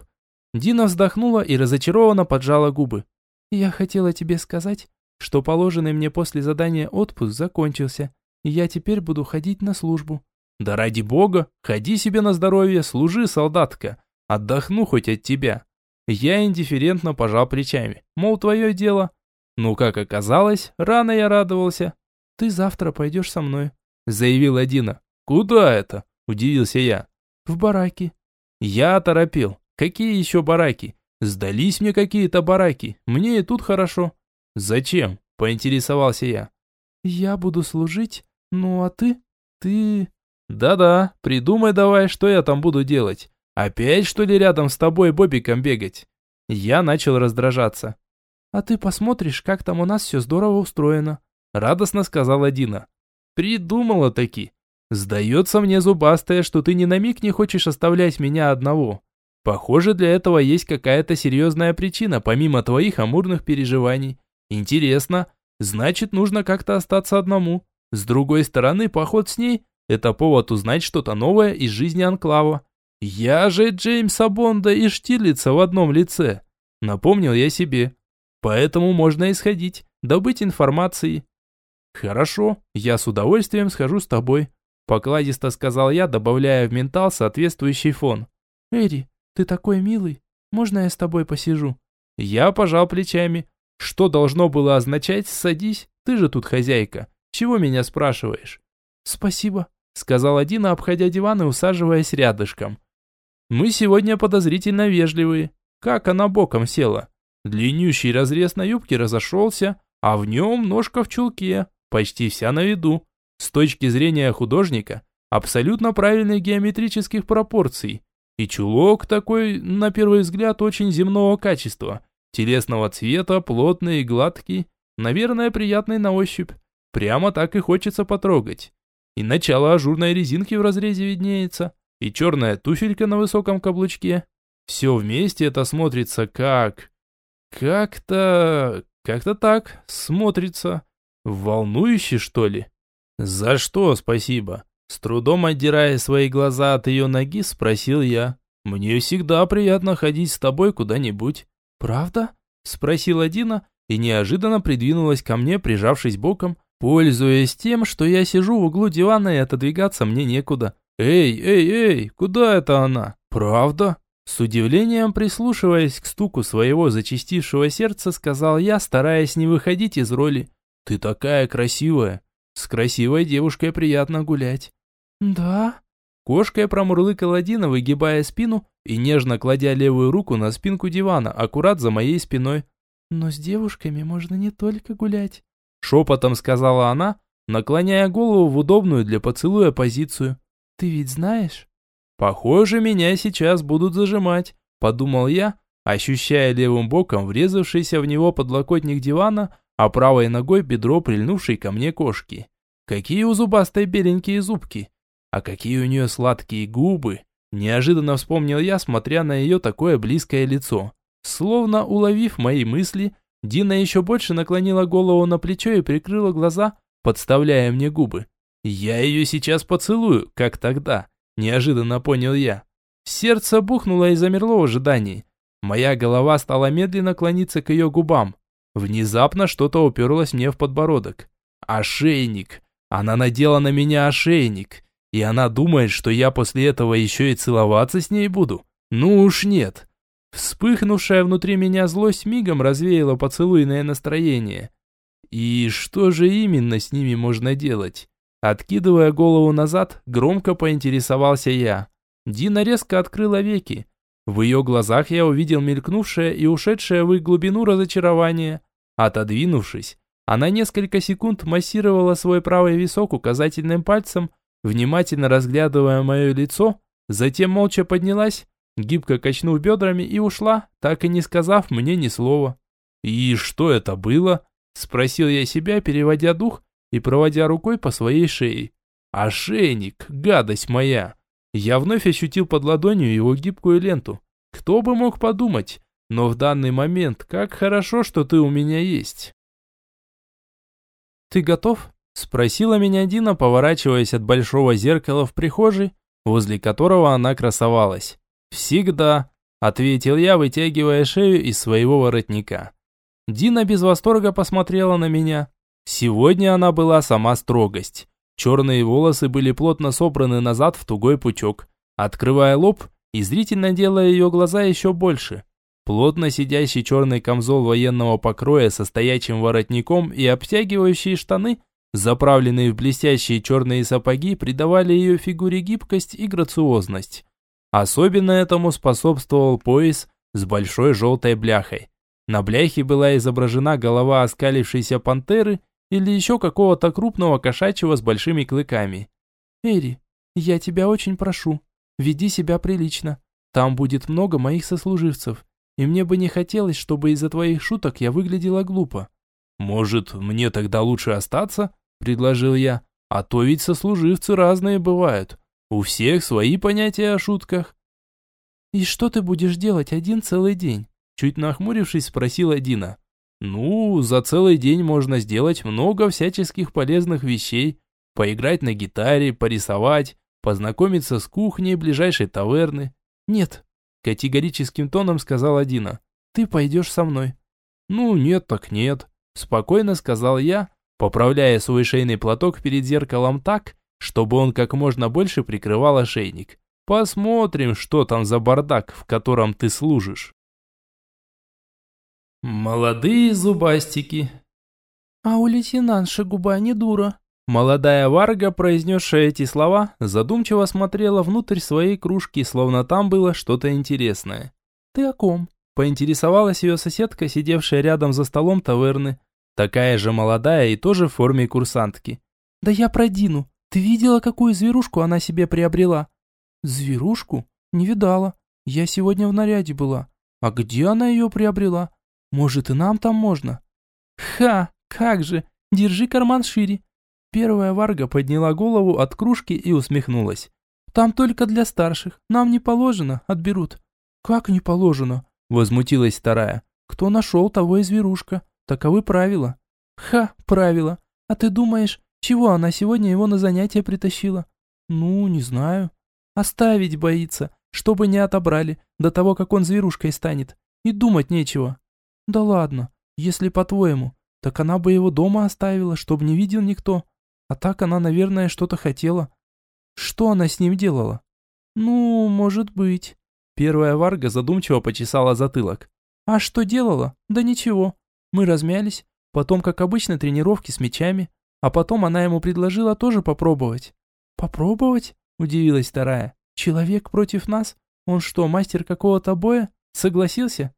Дина вздохнула и разочарованно поджала губы. «Я хотела тебе сказать, что положенный мне после задания отпуск закончился, и я теперь буду ходить на службу». Да ради бога, ходи себе на здоровье, служи, солдатка. Отдохну хоть от тебя. Я индифферентно пожал плечами. Мол, твое дело. Ну, как оказалось, рано я радовался. Ты завтра пойдешь со мной, заявила Дина. Куда это? Удивился я. В бараки. Я торопил. Какие еще бараки? Сдались мне какие-то бараки. Мне и тут хорошо. Зачем? Поинтересовался я. Я буду служить. Ну, а ты? Ты... Да-да, придумай давай, что я там буду делать. Опять, что ли, рядом с тобой Бобиком бегать? Я начал раздражаться. А ты посмотришь, как там у нас все здорово устроено. Радостно сказала Дина. Придумала таки. Сдается мне зубастая, что ты ни на миг не хочешь оставлять меня одного. Похоже, для этого есть какая-то серьезная причина, помимо твоих амурных переживаний. Интересно, значит, нужно как-то остаться одному. С другой стороны, поход с ней – это повод узнать что-то новое из жизни Анклава. Я же Джеймса Бонда и Штирлица в одном лице. Напомнил я себе. Поэтому можно исходить, добыть информации. Хорошо, я с удовольствием схожу с тобой. Покладисто сказал я, добавляя в ментал соответствующий фон. Эри, ты такой милый. Можно я с тобой посижу? Я пожал плечами. Что должно было означать «садись», ты же тут хозяйка. Чего меня спрашиваешь? Спасибо, сказала Дина, обходя диван и усаживаясь рядышком. Мы сегодня подозрительно вежливые. Как она боком села? Длиннющий разрез на юбке разошелся, а в нем ножка в чулке, почти вся на виду. С точки зрения художника, абсолютно правильных геометрических пропорций. И чулок такой, на первый взгляд, очень земного качества. Телесного цвета, плотный и гладкий, наверное, приятный на ощупь. Прямо так и хочется потрогать. И начало ажурной резинки в разрезе виднеется, и черная туфелька на высоком каблучке. Все вместе это смотрится как... Как-то... Как-то так смотрится. Волнующе, что ли? За что спасибо? С трудом отдирая свои глаза от ее ноги, спросил я. Мне всегда приятно ходить с тобой куда-нибудь. Правда? Спросила Дина и неожиданно придвинулась ко мне, прижавшись боком, пользуясь тем, что я сижу в углу дивана и отодвигаться мне некуда. «Эй, эй, эй, куда это она? Правда?» С удивлением прислушиваясь к стуку своего зачастившего сердца, сказал я, стараясь не выходить из роли. «Ты такая красивая! С красивой девушкой приятно гулять!» «Да?» Кошкой промурлыкала Дина, выгибая спину и нежно кладя левую руку на спинку дивана, аккурат за моей спиной. «Но с девушками можно не только гулять», — шепотом сказала она, наклоняя голову в удобную для поцелуя позицию. «Ты ведь знаешь?» «Похоже, меня сейчас будут зажимать», – подумал я, ощущая левым боком врезавшийся в него подлокотник дивана, а правой ногой бедро прильнувшей ко мне кошки. Какие у зубастой беленькие зубки! А какие у нее сладкие губы! Неожиданно вспомнил я, смотря на ее такое близкое лицо. Словно уловив мои мысли, Дина еще больше наклонила голову на плечо и прикрыла глаза, подставляя мне губы. Я ее сейчас поцелую, как тогда. Неожиданно понял я. Сердце бухнуло и замерло в ожидании. Моя голова стала медленно клониться к ее губам. Внезапно что-то уперлось мне в подбородок. Ошейник. Она надела на меня ошейник. И она думает, что я после этого еще и целоваться с ней буду. Ну уж нет. Вспыхнувшая внутри меня злость мигом развеяла поцелуйное настроение. И что же именно с ними можно делать? Откидывая голову назад, громко поинтересовался я. Дина резко открыла веки. В ее глазах я увидел мелькнувшее и ушедшее в их глубину разочарование. Отодвинувшись, она несколько секунд массировала свой правый висок указательным пальцем, внимательно разглядывая мое лицо, затем молча поднялась, гибко качнув бедрами и ушла, так и не сказав мне ни слова. «И что это было?» – спросил я себя, переводя дух и проводя рукой по своей шее. «Ошейник, гадость моя!» Я вновь ощутил под ладонью его гибкую ленту. Кто бы мог подумать, но в данный момент как хорошо, что ты у меня есть. «Ты готов?» – спросила меня Дина, поворачиваясь от большого зеркала в прихожей, возле которого она красовалась. «Всегда», – ответил я, вытягивая шею из своего воротника. Дина без восторга посмотрела на меня. Сегодня она была сама строгость. Черные волосы были плотно собраны назад в тугой пучок, открывая лоб и зрительно делая ее глаза еще больше. Плотно сидящий черный камзол военного покроя со стоячим воротником и обтягивающие штаны, заправленные в блестящие черные сапоги, придавали ее фигуре гибкость и грациозность. Особенно этому способствовал пояс с большой желтой бляхой. На бляхе была изображена голова оскалившейся пантеры или еще какого-то крупного кошачьего с большими клыками. «Эри, я тебя очень прошу, веди себя прилично. Там будет много моих сослуживцев и мне бы не хотелось, чтобы из-за твоих шуток я выглядела глупо». «Может, мне тогда лучше остаться?» – предложил я. «А то ведь сослуживцы разные бывают. У всех свои понятия о шутках». «И что ты будешь делать один целый день?» Чуть нахмурившись, спросила Дина. «Ну, за целый день можно сделать много всяческих полезных вещей. Поиграть на гитаре, порисовать, познакомиться с кухней ближайшей таверны». «Нет, Категорическим тоном сказала Дина. «Ты пойдешь со мной». «Ну, нет так нет», спокойно сказал я, поправляя свой шейный платок перед зеркалом так, чтобы он как можно больше прикрывал ошейник. Посмотрим, что там за бардак, в котором ты служишь. Молодые зубастики. А у лейтенантши губа не дура. Молодая Варга, произнесшая эти слова, задумчиво смотрела внутрь своей кружки, словно там было что-то интересное. «Ты о ком?» – поинтересовалась ее соседка, сидевшая рядом за столом таверны. Такая же молодая и тоже в форме курсантки. «Да я про Дину. Ты видела, какую зверушку она себе приобрела?» «Зверушку? Не видала. Я сегодня в наряде была. А где она ее приобрела? Может, и нам там можно?» «Ха, как же! Держи карман шире. Первая Варга подняла голову от кружки и усмехнулась. «Там только для старших. Нам не положено, отберут». «Как не положено?» Возмутилась вторая. «Кто нашел, того и зверушка. Таковы правила». «Ха, правила. А ты думаешь, чего она сегодня его на занятия притащила?» «Ну, не знаю». «Оставить боится, чтобы не отобрали, до того, как он зверушкой станет. И думать нечего». «Да ладно, если по-твоему, так она бы его дома оставила, чтобы не видел никто. А так она, наверное, что-то хотела. Что она с ним делала? Ну, может быть. Первая Варга задумчиво почесала затылок. А что делала? Да ничего. Мы размялись. Потом, как обычно, тренировки с мячами. А потом она ему предложила тоже попробовать. Попробовать? Удивилась вторая. Человек против нас? Он что, мастер какого-то боя? Согласился?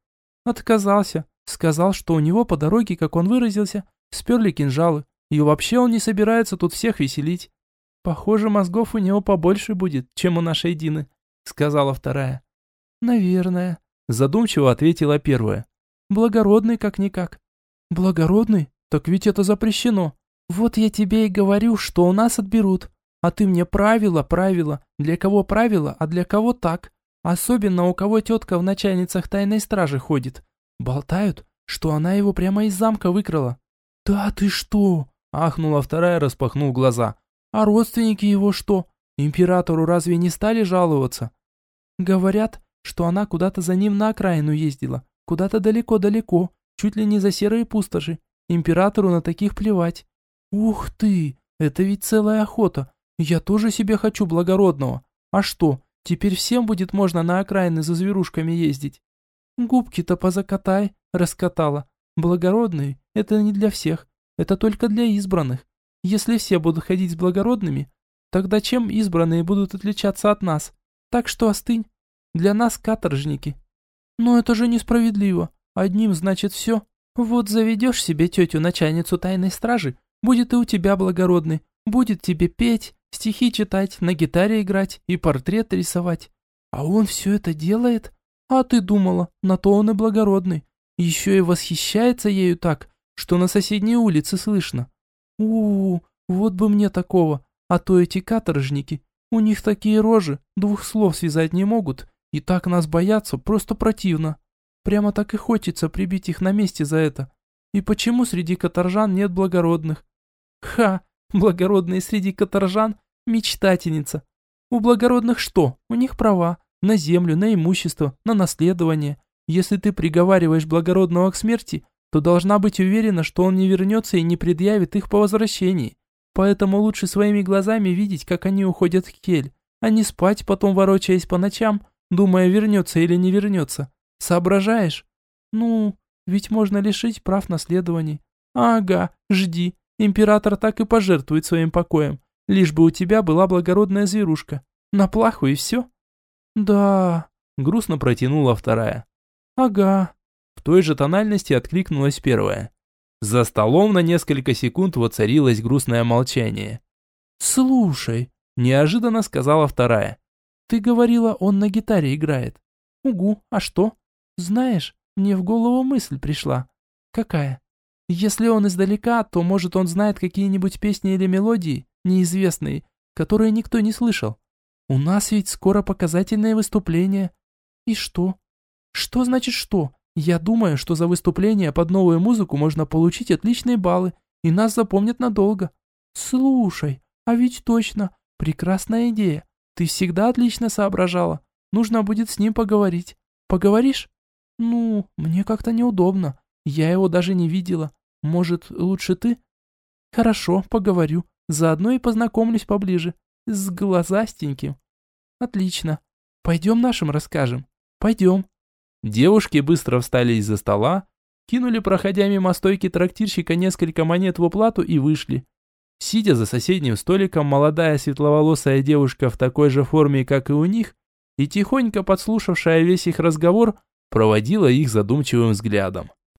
Отказался. Сказал, что у него по дороге, как он выразился, сперли кинжалы. И вообще он не собирается тут всех веселить. Похоже, мозгов у него побольше будет, чем у нашей Дины, сказала вторая. Наверное, задумчиво ответила первая. Благородный как-никак. Благородный? Так ведь это запрещено. Вот я тебе и говорю, что у нас отберут. А ты мне правила, правила. Для кого правила, а для кого так. Особенно у кого тетка в начальницах тайной стражи ходит. Болтают, что она его прямо из замка выкрала. Да ты что? Ахнула вторая, распахнул глаза. А родственники его что? Императору разве не стали жаловаться? Говорят, что она куда-то за ним на окраину ездила. Куда-то далеко-далеко, чуть ли не за серые пустоши. Императору на таких плевать. Ух ты, это ведь целая охота. Я тоже себе хочу благородного. А что, теперь всем будет можно на окраины за зверушками ездить? Губки-то позакатай, раскатала. Благородные – это не для всех. Это только для избранных. Если все будут ходить с благородными, тогда чем избранные будут отличаться от нас? Так что остынь. Для нас каторжники. Но это же несправедливо. Одним значит все. Вот заведешь себе тетю-начальницу тайной стражи, будет и у тебя благородный. Будет тебе петь, стихи читать, на гитаре играть и портрет рисовать. А он все это делает? А ты думала, на то он и благородный. Еще и восхищается ею так, что на соседней улице слышно. у у вот бы мне такого, а то эти каторжники, у них такие рожи, двух слов связать не могут, и так нас боятся, просто противно. Прямо так и хочется прибить их на месте за это. И почему среди каторжан нет благородных? Ха, благородные среди каторжан – мечтательница. У благородных что? У них права. На землю, на имущество, на наследование. Если ты приговариваешь благородного к смерти, то должна быть уверена, что он не вернется и не предъявит их по возвращении. Поэтому лучше своими глазами видеть, как они уходят в кель, а не спать, потом ворочаясь по ночам, думая, вернется или не вернется. Соображаешь? Ну, ведь можно лишить прав наследований. Ага, жди. Император так и пожертвует своим покоем, лишь бы у тебя была благородная зверушка. На плаху и все. Да, грустно протянула вторая. Ага. В той же тональности откликнулась первая. За столом на несколько секунд воцарилось грустное молчание. «Слушай», – неожиданно сказала вторая. «Ты говорила, он на гитаре играет». «Угу, а что?» «Знаешь, мне в голову мысль пришла». «Какая?» «Если он издалека, то, может, он знает какие-нибудь песни или мелодии, неизвестные, которые никто не слышал. У нас ведь скоро показательное выступление». «И что?» «Что значит что? Я думаю, что за выступление под новую музыку можно получить отличные баллы, и нас запомнят надолго. Слушай, а ведь точно, прекрасная идея. Ты всегда отлично соображала. Нужно будет с ним поговорить. Поговоришь? Ну, мне как-то неудобно. Я его даже не видела. Может, лучше ты? Хорошо, поговорю. Заодно и познакомлюсь поближе. С глазастеньким. Отлично. Пойдем нашим расскажем. Пойдем. Девушки быстро встали из-за стола, кинули, проходя мимо стойки трактирщика, несколько монет в уплату и вышли. Сидя за соседним столиком, молодая светловолосая девушка в такой же форме, как и у них, и тихонько подслушавшая весь их разговор, проводила их задумчивым взглядом.